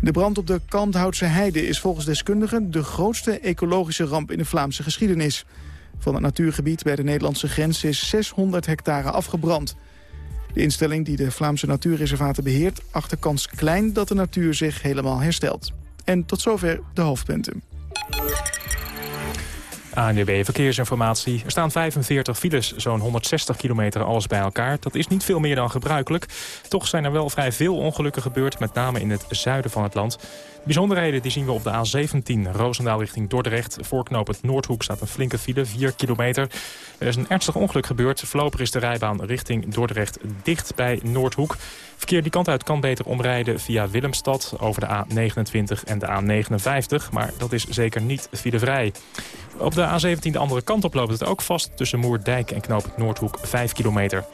De brand op de Kalmthoutse Heide is volgens deskundigen de grootste ecologische ramp in de Vlaamse geschiedenis. Van het natuurgebied bij de Nederlandse grens is 600 hectare afgebrand. De instelling die de Vlaamse natuurreservaten beheert... acht de kans klein dat de natuur zich helemaal herstelt. En tot zover de hoofdpunten. ANWB Verkeersinformatie. Er staan 45 files, zo'n 160 kilometer alles bij elkaar. Dat is niet veel meer dan gebruikelijk. Toch zijn er wel vrij veel ongelukken gebeurd, met name in het zuiden van het land. Bijzonderheden die zien we op de A17 Roosendaal richting Dordrecht. Voorknop het Noordhoek staat een flinke file, 4 kilometer. Er is een ernstig ongeluk gebeurd. Voorlopig is de rijbaan richting Dordrecht dicht bij Noordhoek. Verkeer die kant uit kan beter omrijden via Willemstad over de A29 en de A59. Maar dat is zeker niet filevrij. Op de A17 de andere kant op loopt het ook vast tussen Moerdijk en Knoop Noordhoek 5 kilometer.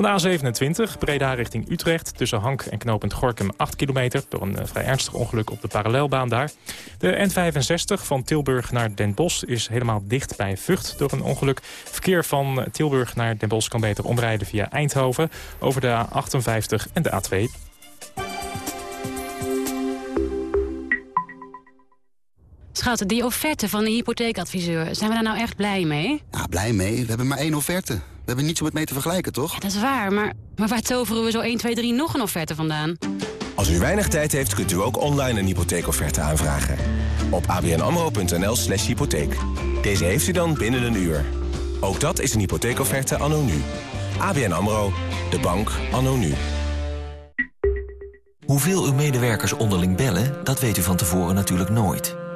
Dan de A27, Breda richting Utrecht. Tussen Hank en knooppunt Gorkum 8 kilometer. Door een uh, vrij ernstig ongeluk op de parallelbaan daar. De N65 van Tilburg naar Den Bosch is helemaal dicht bij Vught door een ongeluk. Verkeer van Tilburg naar Den Bosch kan beter omrijden via Eindhoven. Over de A58 en de A2. Schat, die offerte van de hypotheekadviseur, zijn we daar nou echt blij mee? Ja, blij mee. We hebben maar één offerte. We hebben niets om het mee te vergelijken, toch? Ja, dat is waar, maar, maar waar toveren we zo 1, 2, 3 nog een offerte vandaan? Als u weinig tijd heeft, kunt u ook online een hypotheekofferte aanvragen. Op abnamro.nl slash hypotheek. Deze heeft u dan binnen een uur. Ook dat is een hypotheekofferte anno nu. ABN AMRO, de bank anno nu. Hoeveel uw medewerkers onderling bellen, dat weet u van tevoren natuurlijk nooit.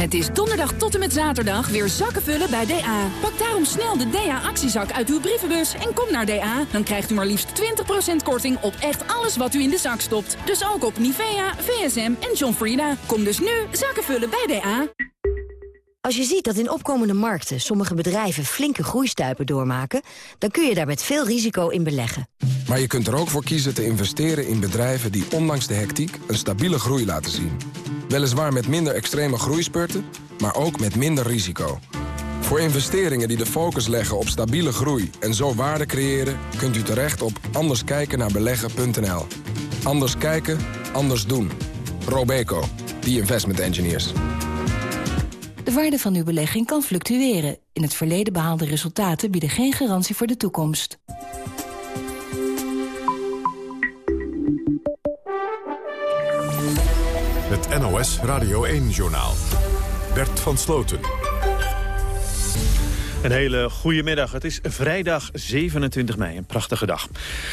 Het is donderdag tot en met zaterdag weer zakken vullen bij DA. Pak daarom snel de DA-actiezak uit uw brievenbus en kom naar DA. Dan krijgt u maar liefst 20% korting op echt alles wat u in de zak stopt. Dus ook op Nivea, VSM en John Frieda. Kom dus nu zakken vullen bij DA. Als je ziet dat in opkomende markten sommige bedrijven flinke groeistuipen doormaken... dan kun je daar met veel risico in beleggen. Maar je kunt er ook voor kiezen te investeren in bedrijven die ondanks de hectiek een stabiele groei laten zien. Weliswaar met minder extreme groeispurten, maar ook met minder risico. Voor investeringen die de focus leggen op stabiele groei en zo waarde creëren... kunt u terecht op anderskijkennaarbeleggen.nl. Anders kijken, anders doen. Robeco, the investment engineers. De waarde van uw belegging kan fluctueren. In het verleden behaalde resultaten bieden geen garantie voor de toekomst. NOS Radio 1-journaal. Bert van Sloten. Een hele goede middag. Het is vrijdag 27 mei, een prachtige dag.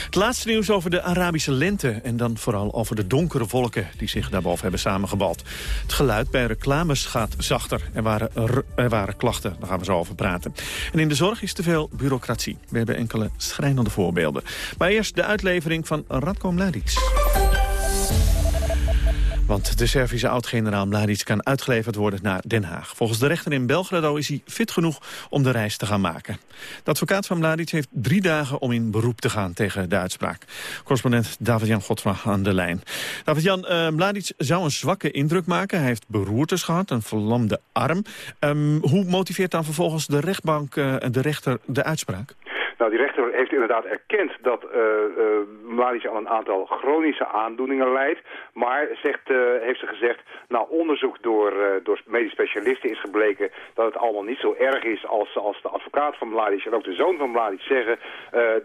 Het laatste nieuws over de Arabische lente... en dan vooral over de donkere wolken die zich daarboven hebben samengebald. Het geluid bij reclames gaat zachter. Er waren, er waren klachten, daar gaan we zo over praten. En in de zorg is te veel bureaucratie. We hebben enkele schrijnende voorbeelden. Maar eerst de uitlevering van Radko Mladic. Want de Servische oud-generaal Mladic kan uitgeleverd worden naar Den Haag. Volgens de rechter in Belgrado is hij fit genoeg om de reis te gaan maken. De advocaat van Mladic heeft drie dagen om in beroep te gaan tegen de uitspraak. Correspondent David-Jan Godfra aan de lijn. David-Jan, uh, Mladic zou een zwakke indruk maken. Hij heeft beroertes gehad, een verlamde arm. Um, hoe motiveert dan vervolgens de rechtbank en uh, de rechter de uitspraak? Nou, die rechter heeft inderdaad erkend dat uh, uh, Mladic aan een aantal chronische aandoeningen leidt. Maar zegt, uh, heeft ze gezegd, nou onderzoek door, door medisch specialisten is gebleken dat het allemaal niet zo erg is als, als de advocaat van Mladic en ook de zoon van Mladic zeggen.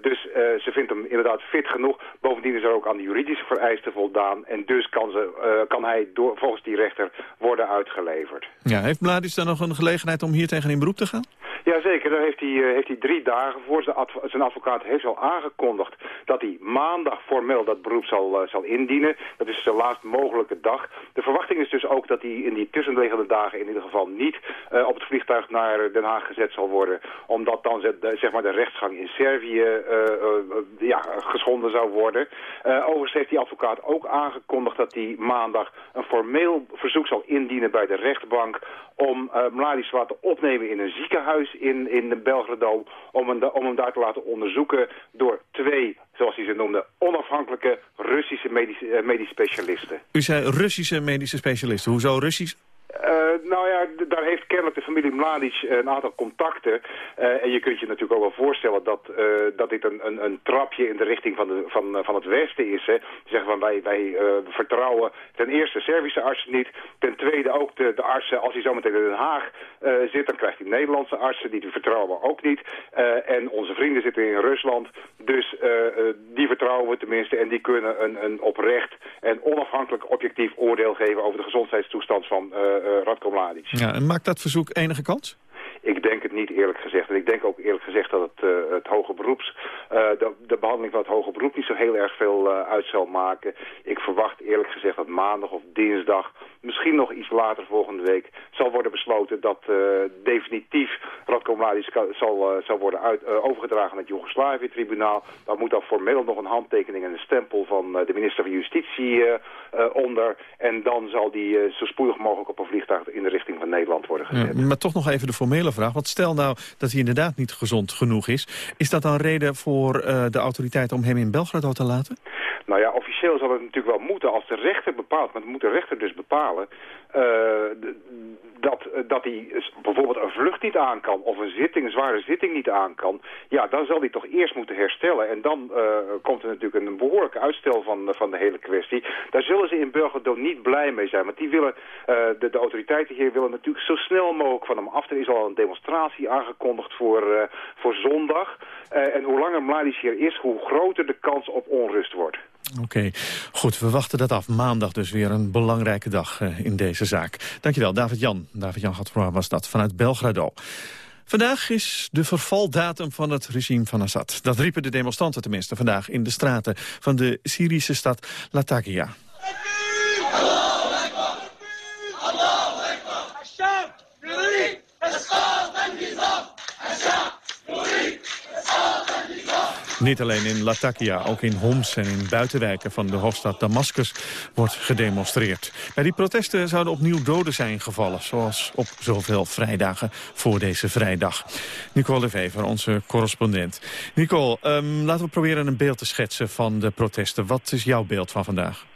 dus ze vindt hem inderdaad fit genoeg. Bovendien is er ook aan de juridische vereisten voldaan. En dus kan, ze, kan hij volgens die rechter worden uitgeleverd. Ja, heeft Mladic dan nog een gelegenheid om hier tegen in beroep te gaan? Jazeker, daar heeft hij, heeft hij drie dagen voor. Zijn advocaat heeft al aangekondigd dat hij maandag formeel dat beroep zal, uh, zal indienen. Dat is de laatst mogelijke dag. De verwachting is dus ook dat hij in die tussenliggende dagen in ieder geval niet uh, op het vliegtuig naar Den Haag gezet zal worden. Omdat dan zeg maar de rechtsgang in Servië uh, ja, geschonden zou worden. overigens heeft die advocaat ook aangekondigd dat hij maandag een formeel verzoek zal indienen bij de rechtbank om uh, te opnemen in een ziekenhuis in, in Belgrado... Om om hem daar te laten onderzoeken door twee, zoals hij ze noemde... onafhankelijke Russische medische, uh, medische specialisten. U zei Russische medische specialisten. Hoezo Russisch? Uh, nou ja, daar heeft kennelijk de familie Mladic een aantal contacten. Uh, en je kunt je natuurlijk ook wel voorstellen dat, uh, dat dit een, een, een, trapje in de richting van, de, van, van het Westen is. Hè. Zeggen van wij, wij vertrouwen ten eerste Servische artsen niet. Ten tweede ook de, de artsen, als hij zometeen in Den Haag zit, dan krijgt hij Nederlandse artsen. Die vertrouwen we ook niet. en onze vrienden zitten in Rusland. Dus die vertrouwen we tenminste. En die kunnen een, een oprecht en onafhankelijk objectief oordeel geven over de gezondheidstoestand van Radko Mladic. Ja, en maakt dat verzoek enige kans? Ik denk het niet eerlijk gezegd. En ik denk ook eerlijk gezegd dat het, uh, het hoge beroeps, uh, de, de, behandeling van het hoge beroep niet zo heel erg veel uh, uit zal maken. Ik verwacht eerlijk gezegd dat maandag of dinsdag, misschien nog iets later volgende week, zal worden besloten dat definitief Radko Mladic zal, zal worden uit, overgedragen naar het Joegoslavië-tribunaal. Daar moet dan formeel nog een handtekening en een stempel van de minister van Justitie onder. En dan zal die zo spoedig mogelijk op een vliegtuig in de richting van Nederland worden gezet. Ja, maar toch nog even de formele vraag. Want stel nou dat hij inderdaad niet gezond genoeg is. Is dat dan reden voor de autoriteiten om hem in Belgrado te laten? Nou ja, officieel zal het natuurlijk wel moeten als de rechter bepaalt. Maar moet de rechter dus bepalen uh, dat, dat hij bijvoorbeeld een vlucht niet aan kan... of een zitting, zware zitting niet aan kan... ja, dan zal hij toch eerst moeten herstellen. En dan uh, komt er natuurlijk een behoorlijk uitstel van, van de hele kwestie. Daar zullen ze in Belgrado niet blij mee zijn. Want die willen, de, de autoriteiten hier willen natuurlijk zo snel mogelijk van hem af. Er is al een demonstratie aangekondigd voor, voor zondag. en hoe langer Mladic hier is, hoe groter de kans op onrust wordt. Oké, goed. We wachten dat af. Maandag dus weer een belangrijke dag uh, in deze zaak. Dankjewel, David-Jan. David-Jan Gatfroa was dat vanuit Belgrado. Vandaag is de vervaldatum van het regime van Assad. Dat riepen de demonstranten tenminste vandaag in de straten van de Syrische stad Latakia. Niet alleen in Latakia, ook in Homs en in buitenwijken van de hoofdstad Damascus wordt gedemonstreerd. Bij die protesten zouden opnieuw doden zijn gevallen, zoals op zoveel vrijdagen voor deze vrijdag. Nicole de Vever, onze correspondent. Nicole, um, laten we proberen een beeld te schetsen van de protesten. Wat is jouw beeld van vandaag?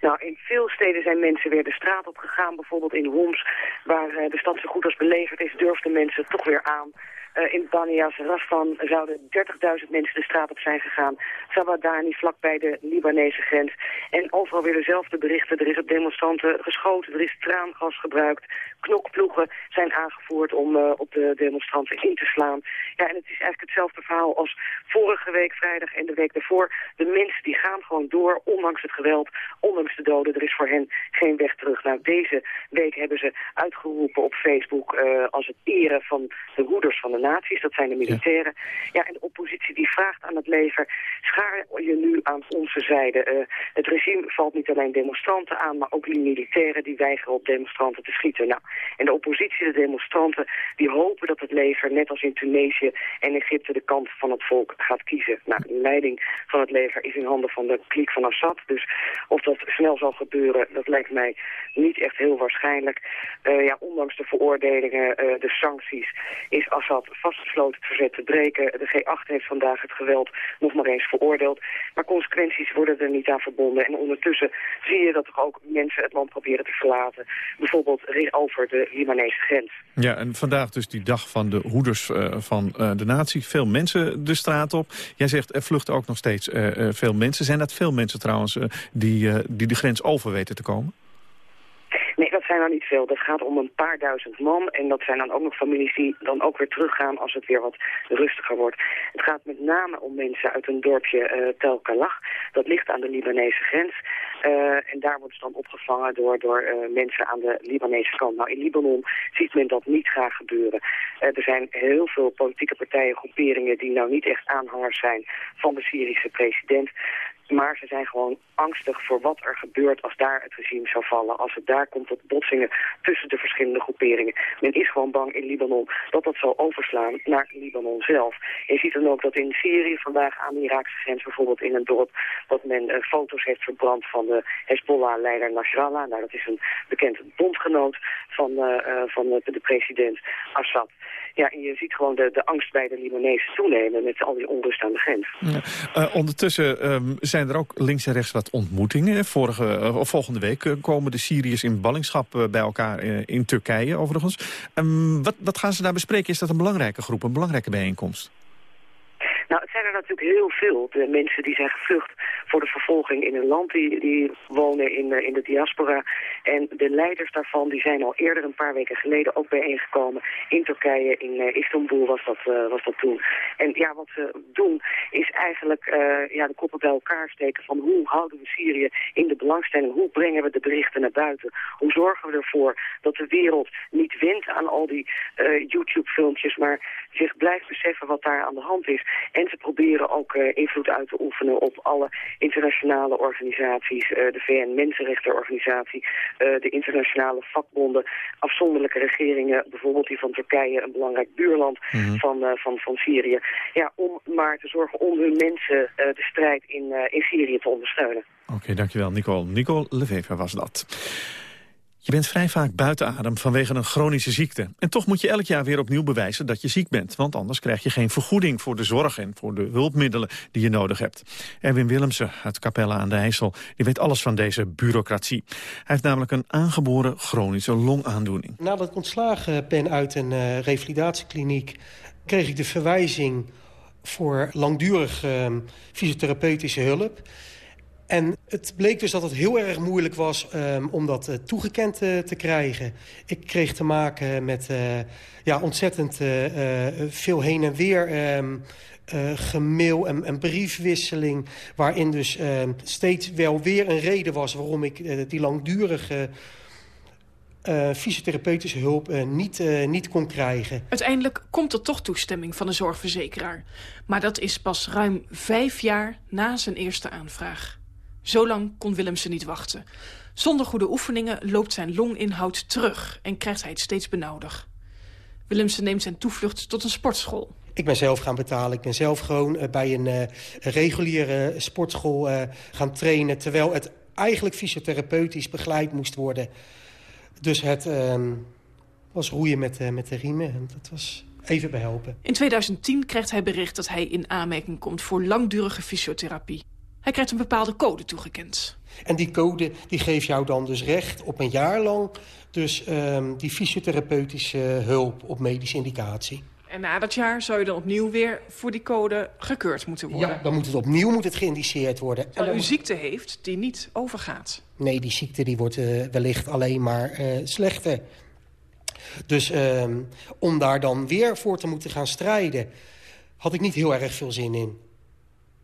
Nou, in veel steden zijn mensen weer de straat op gegaan. Bijvoorbeeld in Homs, waar de stad zo goed als beleverd is, durfden mensen toch weer aan Uh, in Banias Rastan zouden 30.000 mensen de straat op zijn gegaan. Sabadani, vlakbij de Libanese grens. En overal weer dezelfde berichten. Er is op demonstranten geschoten, er is traangas gebruikt. Knokploegen zijn aangevoerd om uh, op de demonstranten in te slaan. Ja, en het is eigenlijk hetzelfde verhaal als vorige week vrijdag en de week daarvoor. De mensen die gaan gewoon door, ondanks het geweld, ondanks de doden. Er is voor hen geen weg terug. Nou, deze week hebben ze uitgeroepen op Facebook uh, als het eren van de hoeders van de naties. Dat zijn de militairen. Ja, en de oppositie die vraagt aan het leger, schaar je nu aan onze zijde. Uh, het regime valt niet alleen demonstranten aan, maar ook die militairen die weigeren op demonstranten te schieten. Nou, en de oppositie, de demonstranten, die hopen dat het leger, net als in Tunesië en Egypte, de kant van het volk gaat kiezen. Nou, de leiding van het leger is in handen van de kliek van Assad. Dus of dat snel zal gebeuren, dat lijkt mij niet echt heel waarschijnlijk. Uh, ja, ondanks de veroordelingen, uh, de sancties, is Assad vastgesloten verzet te breken. De G8 heeft vandaag het geweld nog maar eens veroordeeld. Maar consequenties worden er niet aan verbonden. En ondertussen zie je dat er ook mensen het land proberen te verlaten. Bijvoorbeeld over de Libanese grens. Ja, en vandaag dus die dag van de hoeders uh, van uh, de natie. Veel mensen de straat op. Jij zegt er vluchten ook nog steeds uh, veel mensen. Zijn dat veel mensen trouwens die, die de grens over weten te komen? Zijn er niet veel. Dat gaat om een paar duizend man. En dat zijn dan ook nog families die dan ook weer teruggaan als het weer wat rustiger wordt. Het gaat met name om mensen uit een dorpje uh, Tel Kalach. Dat ligt aan de Libanese grens. Uh, en daar worden ze dan opgevangen door, door uh, mensen aan de Libanese kant. Nou, in Libanon ziet men dat niet graag gebeuren. er zijn heel veel politieke partijen, groeperingen die nou niet echt aanhangers zijn van de Syrische president. Maar ze zijn gewoon angstig voor wat er gebeurt als daar het regime zou vallen. Als het daar komt tot botsingen tussen de verschillende groeperingen. Men is gewoon bang in Libanon dat dat zal overslaan naar Libanon zelf. Je ziet dan ook dat in Syrië vandaag aan de Iraakse grens bijvoorbeeld in een dorp... dat men uh, foto's heeft verbrand van de Hezbollah-leider Nasrallah. Nou, dat is een bekend bondgenoot van, uh, uh, van de, de president Assad. Ja, en je ziet gewoon de, de angst bij de Libanezen toenemen met al die onrust aan de grens. Ja. Ondertussen um, zijn er ook links en rechts wat ontmoetingen. Vorige, uh, volgende week uh, komen de Syriërs in ballingschap bij elkaar in Turkije overigens. Um, wat, wat gaan ze daar bespreken? Is dat een belangrijke groep, een belangrijke bijeenkomst? Nou, het zijn er natuurlijk heel veel. De mensen die zijn gevlucht voor de vervolging in hun land, die, die wonen in, uh, in de diaspora. En de leiders daarvan die zijn al eerder een paar weken geleden ook bijeengekomen in Turkije. In uh, Istanbul was dat, uh, was dat toen. En ja, wat ze doen is eigenlijk ja, de koppen bij elkaar steken van hoe houden we Syrië in de belangstelling? Hoe brengen we de berichten naar buiten? Hoe zorgen we ervoor dat de wereld niet wint aan al die YouTube-filmpjes, maar zich blijft beseffen wat daar aan de hand is. En ze proberen ook uh, invloed uit te oefenen op alle internationale organisaties. Uh, de VN-Mensenrechtenorganisatie, uh, de internationale vakbonden, afzonderlijke regeringen, bijvoorbeeld die van Turkije, een belangrijk buurland mm -hmm. van, van, van Syrië. Ja, om maar te zorgen om hun mensen de strijd in, in Syrië te ondersteunen. Oké, okay, dankjewel Nicole. Nicole Lefever was dat. Je bent vrij vaak buiten adem vanwege een chronische ziekte. En toch moet je elk jaar weer opnieuw bewijzen dat je ziek bent. Want anders krijg je geen vergoeding voor de zorg en voor de hulpmiddelen die je nodig hebt. Erwin Willemsen uit Capella aan de IJssel die weet alles van deze bureaucratie. Hij heeft namelijk een aangeboren chronische longaandoening. Nadat ik ontslagen ben uit een uh, revalidatiekliniek... kreeg ik de verwijzing voor langdurig uh, fysiotherapeutische hulp... En het bleek dus dat het heel erg moeilijk was um, om dat uh, toegekend uh, te krijgen. Ik kreeg te maken met uh, ja, ontzettend veel heen en weer... Um, gemail en, en, briefwisseling... waarin dus ehm, steeds wel weer een reden was... waarom ik die langdurige fysiotherapeutische hulp niet, niet kon krijgen. Uiteindelijk komt er toch toestemming van de zorgverzekeraar. Maar dat is pas ruim vijf jaar na zijn eerste aanvraag. Zo lang kon Willemsen niet wachten. Zonder goede oefeningen loopt zijn longinhoud terug en krijgt hij het steeds benauwder. Willemsen neemt zijn toevlucht tot een sportschool. Ik ben zelf gaan betalen. Ik ben zelf gewoon uh, bij een uh, reguliere sportschool uh, gaan trainen... terwijl het eigenlijk fysiotherapeutisch begeleid moest worden. Dus het ehm, was roeien met, met de riemen en dat was even behelpen. In 2010 krijgt hij bericht dat hij in aanmerking komt voor langdurige fysiotherapie. Hij krijgt een bepaalde code toegekend. En die code die geeft jou dan dus recht op een jaar lang... dus um, die fysiotherapeutische hulp op medische indicatie. En na dat jaar zou je dan opnieuw weer voor die code gekeurd moeten worden? Ja, dan moet het opnieuw moet het geïndiceerd worden. Terwijl u ziekte heeft die niet overgaat. Nee, die ziekte die wordt uh, wellicht alleen maar uh, slechter. Dus uh, om daar dan weer voor te moeten gaan strijden... had ik niet heel erg veel zin in.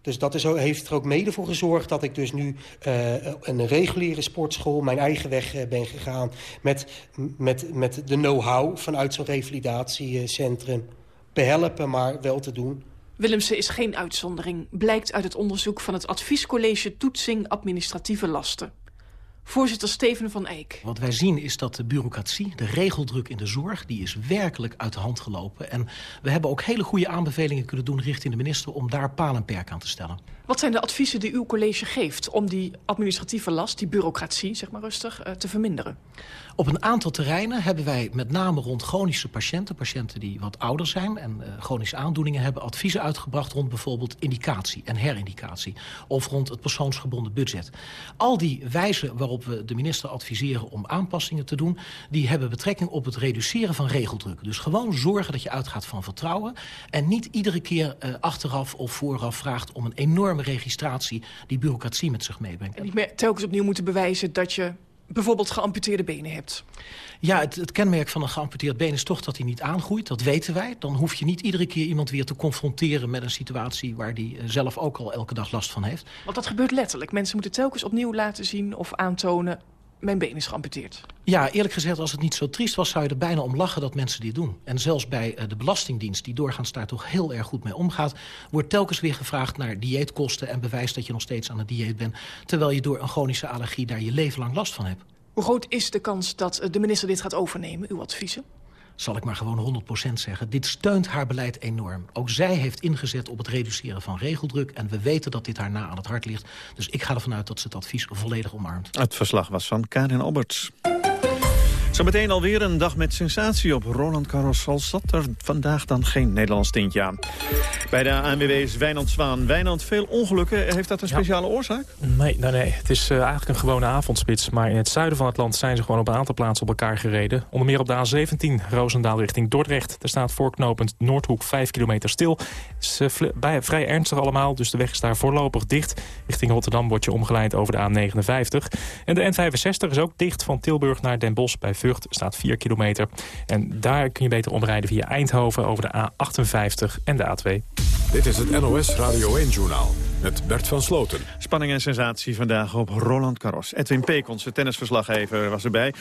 Dus dat is, heeft er ook mede voor gezorgd dat ik dus nu uh, een reguliere sportschool... mijn eigen weg uh, ben gegaan met, met, met de know-how vanuit zo'n revalidatiecentrum. Behelpen, maar wel te doen. Willemsen is geen uitzondering, blijkt uit het onderzoek van het Adviescollege Toetsing Administratieve Lasten. Voorzitter Steven van Eyck. Wat wij zien is dat de bureaucratie, de regeldruk in de zorg... die is werkelijk uit de hand gelopen. En we hebben ook hele goede aanbevelingen kunnen doen richting de minister... om daar paal en perk aan te stellen. Wat zijn de adviezen die uw college geeft... om die administratieve last, die bureaucratie, zeg maar rustig, uh, te verminderen? Op een aantal terreinen hebben wij met name rond chronische patiënten... patiënten die wat ouder zijn en uh, chronische aandoeningen hebben... adviezen uitgebracht rond bijvoorbeeld indicatie en herindicatie. Of rond het persoonsgebonden budget. Al die wijzen waarop we de minister adviseren om aanpassingen te doen... die hebben betrekking op het reduceren van regeldruk. Dus gewoon zorgen dat je uitgaat van vertrouwen... en niet iedere keer uh, achteraf of vooraf vraagt om een enorme registratie... die bureaucratie met zich meebrengt. En niet meer telkens opnieuw moeten bewijzen dat je bijvoorbeeld geamputeerde benen hebt. Ja, het, het, kenmerk van een geamputeerd been is toch dat hij niet aangroeit. Dat weten wij. Dan hoef je niet iedere keer iemand weer te confronteren met een situatie... waar die zelf ook al elke dag last van heeft. Want dat gebeurt letterlijk. Mensen moeten telkens opnieuw laten zien of aantonen mijn been is geamputeerd. Ja, eerlijk gezegd, als het niet zo triest was... zou je er bijna om lachen dat mensen dit doen. En zelfs bij uh, de Belastingdienst, die doorgaans daar toch heel erg goed mee omgaat... wordt telkens weer gevraagd naar dieetkosten... en bewijs dat je nog steeds aan het dieet bent... terwijl je door een chronische allergie daar je leven lang last van hebt. Hoe groot is de kans dat de minister dit gaat overnemen, uw adviezen? Zal ik maar gewoon 100% zeggen. Dit steunt haar beleid enorm. Ook zij heeft ingezet op het reduceren van regeldruk... en we weten dat dit haar na aan het hart ligt. Dus ik ga ervan uit dat ze het advies volledig omarmt. Het verslag was van Karin Alberts. Zometeen alweer een dag met sensatie op Roland Garros. Al zat er vandaag dan geen Nederlands tintje aan. Bij de ANWB is Wijnand Zwaan. Wijnand, veel ongelukken. Heeft dat een speciale ja. oorzaak? Nee, nee, nee. Het is uh, eigenlijk een gewone avondspits. Maar in het zuiden van het land zijn ze gewoon op een aantal plaatsen op elkaar gereden. Onder meer op de A17, Roosendaal richting Dordrecht. Er staat voorknopend Noordhoek 5 kilometer stil. Het is uh, bij, vrij ernstig allemaal, dus de weg is daar voorlopig dicht. Richting Rotterdam wordt je omgeleid over de A59. En de N65 is ook dicht van Tilburg naar Den Bosch bij Vught staat 4 kilometer. En daar kun je beter omrijden via Eindhoven over de A58 en de A2. Dit is het NOS Radio 1-journaal met Bert van Sloten. Spanning en sensatie vandaag op Roland Garros. Edwin Peek, onze tennisverslaggever, was erbij.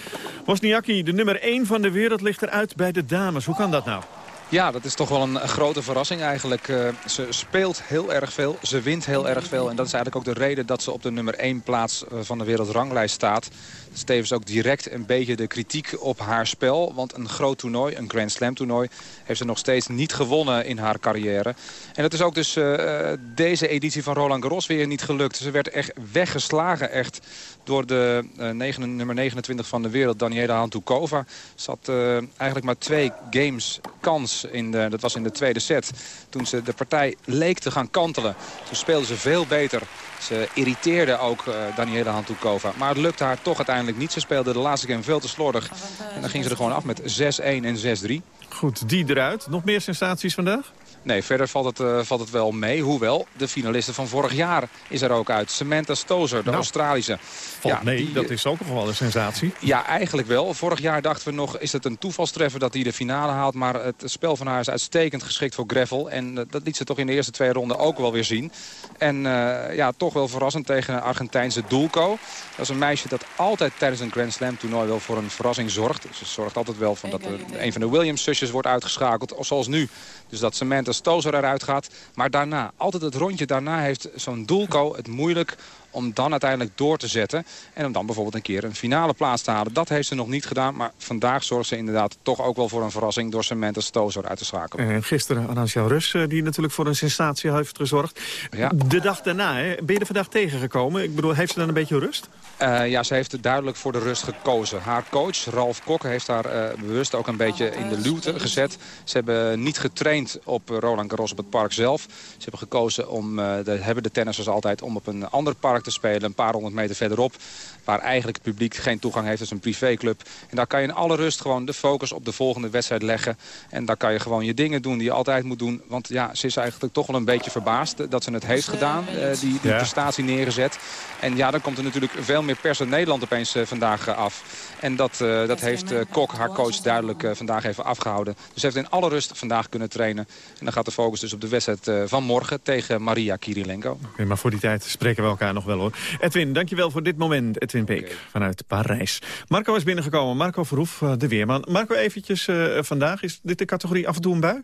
Wozniacki, de nummer 1 van de wereld, ligt eruit bij de dames. Hoe kan dat nou? Ja, dat is toch wel een grote verrassing eigenlijk. Uh, ze speelt heel erg veel, ze wint heel erg veel. En dat is eigenlijk ook de reden dat ze op de nummer 1 plaats van de wereldranglijst staat. Dat tevens ook direct een beetje de kritiek op haar spel. Want een groot toernooi, een Grand Slam toernooi... heeft ze nog steeds niet gewonnen in haar carrière. En dat is ook dus uh, deze editie van Roland Garros weer niet gelukt. Ze werd echt weggeslagen echt door de negen, nummer 29 van de wereld, Daniela Hantukova. Had uh, eigenlijk maar twee games kans. In de, dat was in de tweede set. Toen ze de partij leek te gaan kantelen. Toen speelde ze veel beter. Ze irriteerde ook uh, Daniela Hantukova. Maar het lukte haar toch uiteindelijk niet. Ze speelde de laatste game veel te slordig. En dan ging ze er gewoon af met 6-1 en 6-3. Goed, die eruit. Nog meer sensaties vandaag? Nee, verder valt het, uh, valt het wel mee. Hoewel, de finaliste van vorig jaar is er ook uit. Samantha Stozer, de nou, Australische. Valt ja, mee, die, dat is ook nog wel een sensatie. Ja, eigenlijk wel. Vorig jaar dachten we nog, is het een toevalstreffer dat hij de finale haalt. Maar het spel van haar is uitstekend geschikt voor gravel. En uh, dat liet ze toch in de eerste twee ronden ook wel weer zien. En uh, ja, toch wel verrassend tegen een Argentijnse Dulco. Dat is een meisje dat altijd tijdens een Grand Slam toernooi wel voor een verrassing zorgt. Ze zorgt altijd wel van dat er een van de Williams-zusjes wordt uitgeschakeld. Zoals nu. Dus dat Samantha Stozer eruit gaat. Maar daarna, altijd het rondje daarna heeft zo'n Dulco het moeilijk om dan uiteindelijk door te zetten. En om dan bijvoorbeeld een keer een finale plaats te halen. Dat heeft ze nog niet gedaan. Maar vandaag zorgt ze inderdaad toch ook wel voor een verrassing... door Samantha Stozer uit te schakelen. En gisteren Anasia Rus, die natuurlijk voor een sensatie heeft gezorgd. Ja. De dag daarna, hè? ben je er vandaag tegengekomen? Ik bedoel, heeft ze dan een beetje rust? Uh, ja, ze heeft duidelijk voor de rust gekozen. Haar coach, Ralf Kok, heeft haar uh, bewust ook een beetje in de luwte gezet. Ze hebben niet getraind op Roland Garros op het park zelf. Ze hebben gekozen om, uh, de, hebben de tennissers altijd, om op een ander park te spelen. Een paar honderd meter verderop. Waar eigenlijk het publiek geen toegang heeft. Dat is een privéclub. En daar kan je in alle rust gewoon de focus op de volgende wedstrijd leggen. En daar kan je gewoon je dingen doen die je altijd moet doen. Want ja, ze is eigenlijk toch wel een beetje verbaasd dat ze het heeft gedaan. die, die prestatie neergezet. En ja, dan komt er natuurlijk veel meer pers in Nederland opeens vandaag af. En dat, dat heeft Kok, haar coach, duidelijk vandaag even afgehouden. Dus ze heeft in alle rust vandaag kunnen trainen. En dan gaat de focus dus op de wedstrijd van morgen tegen Maria Kirilenko. Okay, maar voor die tijd spreken we elkaar nog wel hoor. Edwin, dankjewel voor dit moment. Edwin Peek vanuit Parijs. Marco is binnengekomen. Marco Verhoef, de Weerman. Marco, eventjes uh, vandaag. Is dit de categorie af en toe een bui?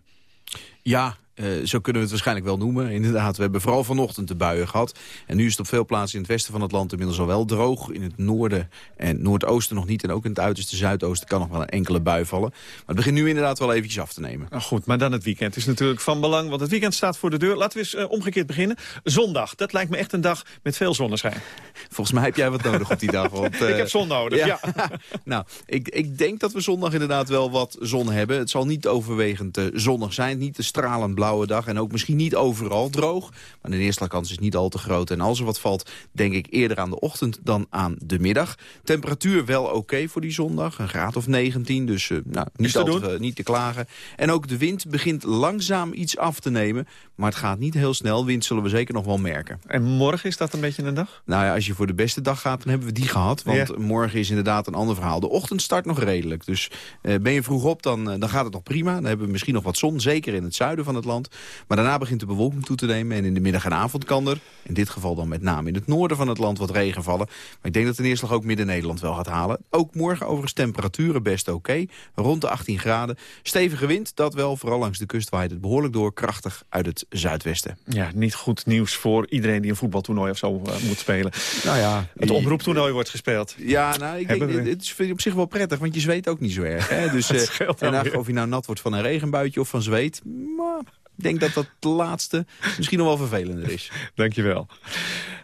Ja, uh, zo kunnen we het waarschijnlijk wel noemen. Inderdaad, we hebben vooral vanochtend de buien gehad. En nu is het op veel plaatsen in het westen van het land inmiddels al wel droog. In het noorden en noordoosten nog niet. En ook in het uiterste zuidoosten kan nog wel een enkele bui vallen. Maar het begint nu inderdaad wel eventjes af te nemen. Nou goed, maar dan het weekend is natuurlijk van belang. Want het weekend staat voor de deur. Laten we eens uh, omgekeerd beginnen. Zondag, dat lijkt me echt een dag met veel zonneschijn. Volgens mij heb jij wat nodig op die dag. Want, uh, [LAUGHS] ik heb zon nodig, ja. ja. [LAUGHS] nou, ik, ik denk dat we zondag inderdaad wel wat zon hebben. Het zal niet overwegend zonnig zijn. Niet de stralend blauwe dag. En ook misschien niet overal droog. Maar de neerslagkans is niet al te groot. En als er wat valt, denk ik eerder aan de ochtend dan aan de middag. Temperatuur wel oké voor die zondag. Een graad of 19, dus uh, nou, niet, te, te, niet te klagen. En ook de wind begint langzaam iets af te nemen. Maar het gaat niet heel snel. Wind zullen we zeker nog wel merken. En morgen is dat een beetje een dag? Nou ja, als je voor de beste dag gaat, dan hebben we die gehad. Want ja. morgen is inderdaad een ander verhaal. De ochtend start nog redelijk. Dus uh, ben je vroeg op, dan, uh, dan gaat het nog prima. Dan hebben we misschien nog wat zon, zeker in het zuiden van het land. Maar daarna begint de bewolking toe te nemen. En in de middag en avond kan er, in dit geval dan met name in het noorden van het land, wat regen vallen. Maar ik denk dat de neerslag ook midden-Nederland wel gaat halen. Ook morgen overigens temperaturen best oké. Okay, rond de 18 graden. Stevige wind, dat wel. Vooral langs de kust waait het behoorlijk door. Krachtig uit het zuidwesten. Ja, niet goed nieuws voor iedereen die een voetbaltoernooi of zo uh, moet spelen. Nou ja, het omroeptoernooi wordt gespeeld. Ja, nou, ik denk, het is op zich wel prettig, want je zweet ook niet zo erg. Hè? [LAUGHS] Dus, uh, en of je nou nat wordt van een regenbuitje of van zweet... Maar denk dat dat de laatste misschien nog wel vervelender is. [LAUGHS] Dankjewel.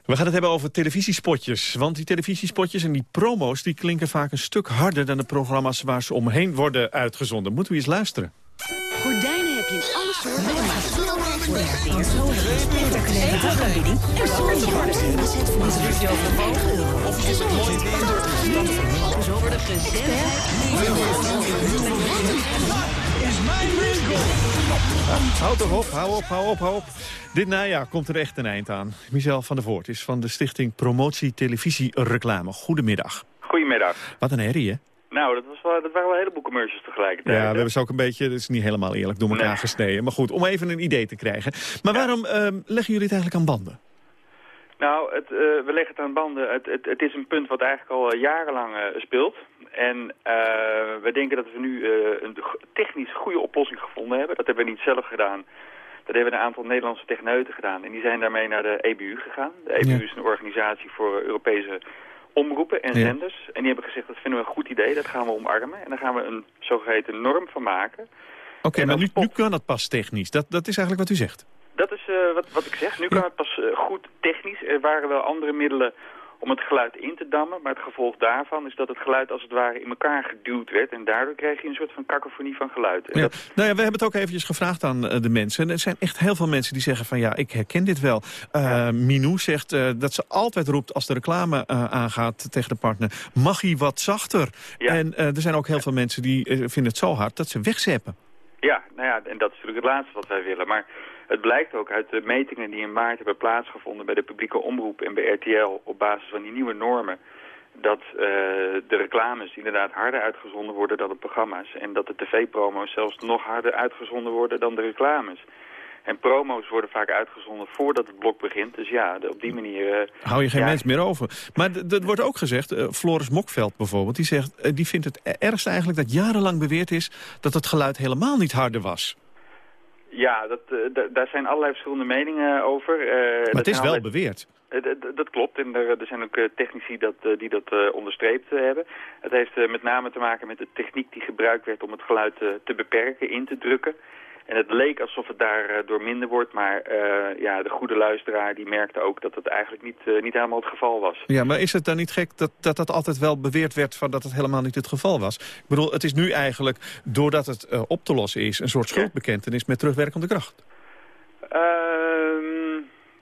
We gaan het hebben over televisiespotjes. Want die televisiespotjes en die promo's... die klinken vaak een stuk harder dan de programma's waar ze omheen worden uitgezonden. Moeten we eens luisteren. Gordijnen heb je in alle soorten. Interconnected en soorten. Bezet voor onze video van 5 euro. Of is het mooi weer? Zo worden is mijn winkel. Houd toch op, hou op, hou op, hou op. Dit najaar komt er echt een eind aan. Michel van der Voort is van de stichting Promotie Televisie Reclame. Goedemiddag. Goedemiddag. Wat een herrie, hè? Nou, dat, was wel, dat waren wel een heleboel commercials tegelijkertijd. Ja, we hebben ze ook een beetje, dat is niet helemaal eerlijk, door elkaar nee. gesneden. Maar goed, om even een idee te krijgen. Maar ja. waarom uh, leggen jullie het eigenlijk aan banden? Nou, het, uh, we leggen het aan banden. Het, het, het, is een punt wat eigenlijk al jarenlang uh, speelt. En uh, we denken dat we nu uh, een technisch goede oplossing gevonden hebben. Dat hebben we niet zelf gedaan. Dat hebben een aantal Nederlandse techneuten gedaan. En die zijn daarmee naar de EBU gegaan. De EBU ja. is een organisatie voor Europese omroepen en zenders. Ja. En die hebben gezegd, dat vinden we een goed idee, dat gaan we omarmen. En daar gaan we een zogeheten norm van maken. Oké, okay, maar nu, nu kan dat pas technisch. Dat, dat is eigenlijk wat u zegt. Dat is uh, wat, wat ik zeg. Nu ja. kan het pas goed technisch. Er waren wel andere middelen om het geluid in te dammen. Maar het gevolg daarvan is dat het geluid als het ware in elkaar geduwd werd. En daardoor kreeg je een soort van kakofonie van geluid. Ja. Dat... Nou ja, we hebben het ook eventjes gevraagd aan uh, de mensen. En er zijn echt heel veel mensen die zeggen van ja, ik herken dit wel. Uh, ja. Minou zegt uh, dat ze altijd roept als de reclame aangaat tegen de partner. Mag hij wat zachter? Ja. En er zijn ook heel veel mensen die vinden het zo hard dat ze wegzeppen. Ja, nou ja, en dat is natuurlijk het laatste wat wij willen. Maar het blijkt ook uit de metingen die in maart hebben plaatsgevonden bij de publieke omroep en bij RTL op basis van die nieuwe normen dat uh, de reclames inderdaad harder uitgezonden worden dan de programma's. En dat de tv-promo's zelfs nog harder uitgezonden worden dan de reclames. En promo's worden vaak uitgezonden voordat het blok begint. Dus ja, op die manier... Uh, Hou je geen ja, mens meer over. Maar er wordt ook gezegd, uh, Floris Mokveld bijvoorbeeld... die, zegt, die vindt het ergste eigenlijk dat jarenlang beweerd is... dat het geluid helemaal niet harder was. Ja, dat, uh, daar zijn allerlei verschillende meningen over. Uh, maar het is wel beweerd. Uh, dat klopt en er, er zijn ook technici dat, die dat onderstreept hebben. Het heeft met name te maken met de techniek die gebruikt werd om het geluid te beperken, in te drukken. En het leek alsof het daardoor minder wordt, maar uh, ja, de goede luisteraar die merkte ook dat het eigenlijk niet, uh, niet helemaal het geval was. Ja, maar is het dan niet gek dat dat, dat altijd wel beweerd werd van dat het helemaal niet het geval was? Ik bedoel, het is nu eigenlijk, doordat het uh, op te lossen is, een soort schuldbekentenis met terugwerkende kracht. Uh,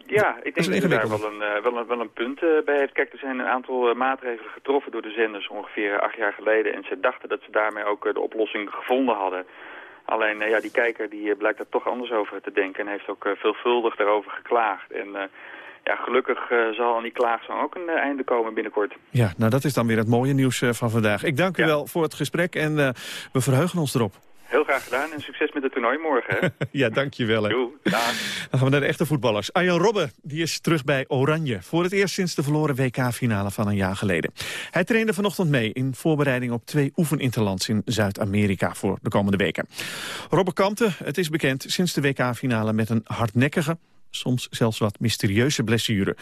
Ja, ik denk dat, dat daar wel een, wel een, wel een punt bij heeft. Kijk, er zijn een aantal maatregelen getroffen door de zenders ongeveer acht jaar geleden. En ze dachten dat ze daarmee ook de oplossing gevonden hadden. Alleen, ja, die kijker die blijkt daar toch anders over te denken en heeft ook veelvuldig daarover geklaagd. En ja, gelukkig zal aan die klaagzang ook een einde komen binnenkort. Ja, nou dat is dan weer het mooie nieuws van vandaag. Ik dank u ja. wel voor het gesprek en we verheugen ons erop. Heel graag gedaan en succes met het toernooi morgen. Hè? [LAUGHS] ja, dankjewel. Hè. Doei, [LAUGHS] Dan gaan we naar de echte voetballers. Arjan Robben die is terug bij Oranje. Voor het eerst sinds de verloren WK-finale van een jaar geleden. Hij trainde vanochtend mee in voorbereiding op twee oefeninterlands in Zuid-Amerika voor de komende weken. Robben kampte, het is bekend, sinds de WK-finale met een hardnekkige, soms zelfs wat mysterieuze blessure.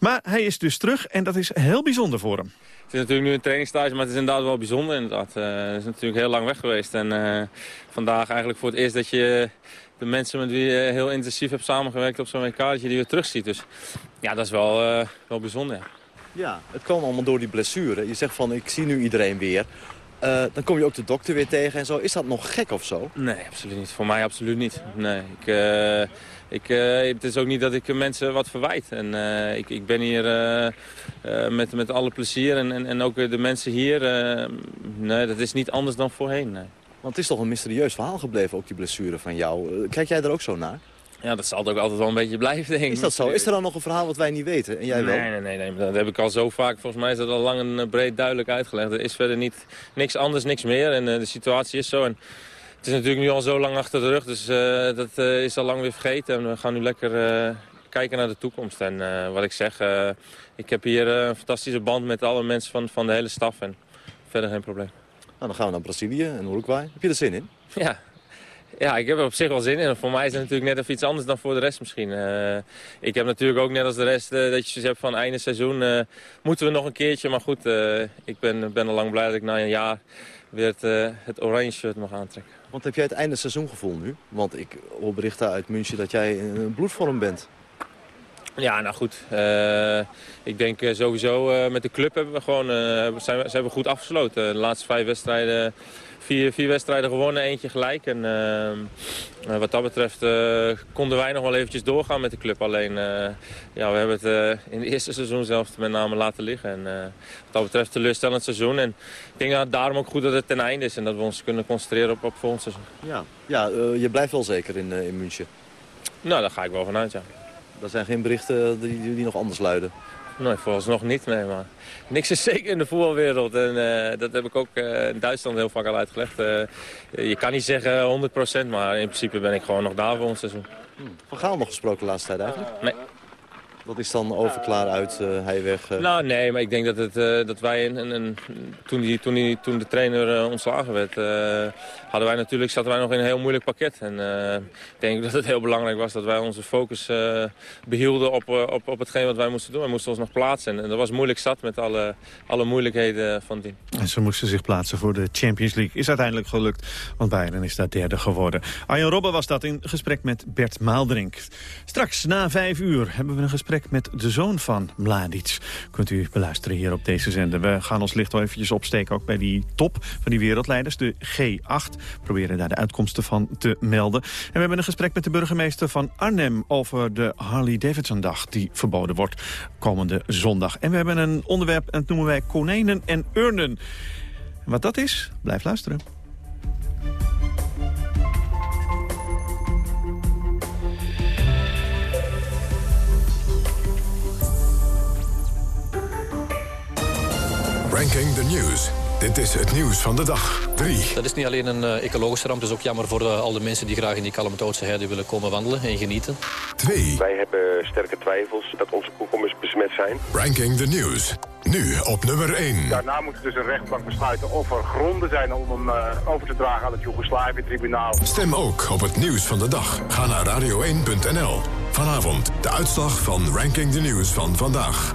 Maar hij is dus terug en dat is heel bijzonder voor hem. Het is natuurlijk nu een trainingstage, maar het is inderdaad wel bijzonder. Inderdaad. Uh, het is natuurlijk heel lang weg geweest. En uh, vandaag eigenlijk voor het eerst dat je de mensen met wie je heel intensief hebt samengewerkt op zo'n WK, dat je die weer terugziet. Dus ja, dat is wel, uh, wel bijzonder. Ja. ja, het kwam allemaal door die blessure. Je zegt van, ik zie nu iedereen weer. Uh, dan kom je ook de dokter weer tegen en zo. Is dat nog gek of zo? Nee, absoluut niet. Voor mij absoluut niet. Nee, ik, uh, ik, uh, het is ook niet dat ik mensen wat verwijt. En, ik, ik ben hier met, met alle plezier en, en, en ook de mensen hier. nee, dat is niet anders dan voorheen. Nee. Want het is toch een mysterieus verhaal gebleven, ook die blessure van jou. Kijk jij er ook zo naar? Ja, dat zal ook altijd wel een beetje blijven, denk ik. Is dat zo? Is er dan nog een verhaal wat wij niet weten? En jij nee, wel? Nee, nee, nee. Dat heb ik al zo vaak. Volgens mij is dat al lang en breed duidelijk uitgelegd. Er is verder niet, niks anders, niks meer. En uh, de situatie is zo. En het is natuurlijk nu al zo lang achter de rug. Dus uh, dat uh, is al lang weer vergeten. En we gaan nu lekker kijken naar de toekomst. En wat ik zeg, ik heb hier een fantastische band met alle mensen van, van de hele staf. En verder geen probleem. Nou, dan gaan we naar Brazilië en Uruguay. Heb je er zin in? Ja, ja, ik heb er op zich wel zin in. Voor mij is het natuurlijk net even iets anders dan voor de rest misschien. Uh, ik heb natuurlijk ook net als de rest uh, dat je hebt van einde seizoen. Uh, moeten we nog een keertje. Maar goed, ik ben, ben al lang blij dat ik na een jaar weer het, het oranje shirt mag aantrekken. Want heb jij het einde seizoengevoel nu? Want ik hoor berichten uit München dat jij een bloedvorm bent. Ja, nou goed. Uh, ik denk uh, sowieso uh, met de club hebben we gewoon, zijn we, zijn we goed afgesloten. De laatste vijf wedstrijden, vier, vier wedstrijden gewonnen, eentje gelijk. En wat dat betreft konden wij nog wel eventjes doorgaan met de club. Alleen, ja, we hebben het in het eerste seizoen zelf met name laten liggen. En wat dat betreft teleurstellend seizoen. En ik denk dat daarom ook goed dat het ten einde is. En dat we ons kunnen concentreren op, op volgend seizoen. Ja, ja je blijft wel zeker in, in München. Nou, daar ga ik wel vanuit, ja. Er zijn geen berichten die, die nog anders luiden? Nee, vooralsnog niet. Nee, maar niks is [LAUGHS] zeker in de voetbalwereld. En uh, dat heb ik ook uh, in Duitsland heel vaak al uitgelegd. Uh, je kan niet zeggen 100%, maar in principe ben ik gewoon nog daar voor ons seizoen. Van Gaal nog gesproken de laatste tijd eigenlijk? Nee. Dat is dan overklaar uit, uh, hij weg? Uh... Nou, nee, maar ik denk dat, het, uh, dat wij, een, een, toen, die, toen, die, toen de trainer ontslagen werd, hadden wij natuurlijk, zaten wij nog in een heel moeilijk pakket. En ik denk [LAUGHS] dat het heel belangrijk was dat wij onze focus behielden op, op, op hetgeen wat wij moesten doen. Wij moesten ons nog plaatsen en dat was moeilijk zat met alle, alle moeilijkheden van die. En ze moesten zich plaatsen voor de Champions League. Is uiteindelijk gelukt, want Bayern is daar derde geworden. Arjen Robben was dat in gesprek met Bert Maalderink. Straks na vijf uur hebben we een gesprek met de zoon van Mladic. Kunt u beluisteren hier op deze zender. We gaan ons licht wel eventjes opsteken ook bij die top van die wereldleiders, de G8. Proberen daar de uitkomsten van te melden. En we hebben een gesprek met de burgemeester van Arnhem over de Harley-Davidson-dag die verboden wordt komende zondag. En we hebben een onderwerp en dat noemen wij konijnen en urnen. En wat dat is, blijf luisteren. Ranking the News. Dit is het nieuws van de dag. 3. Dat is niet alleen een uh, ecologische ramp, het is ook jammer voor uh, al de mensen die graag in die Kalmthoutse herde willen komen wandelen en genieten. 2. Wij hebben sterke twijfels dat onze komkommers besmet zijn. Ranking the News. Nu op nummer 1. Daarna moet dus een rechtbank besluiten of er gronden zijn om hem uh, over te dragen aan het Joegoslavië-tribunaal. Stem ook op het nieuws van de dag. Ga naar radio1.nl. Vanavond de uitslag van Ranking the News van vandaag.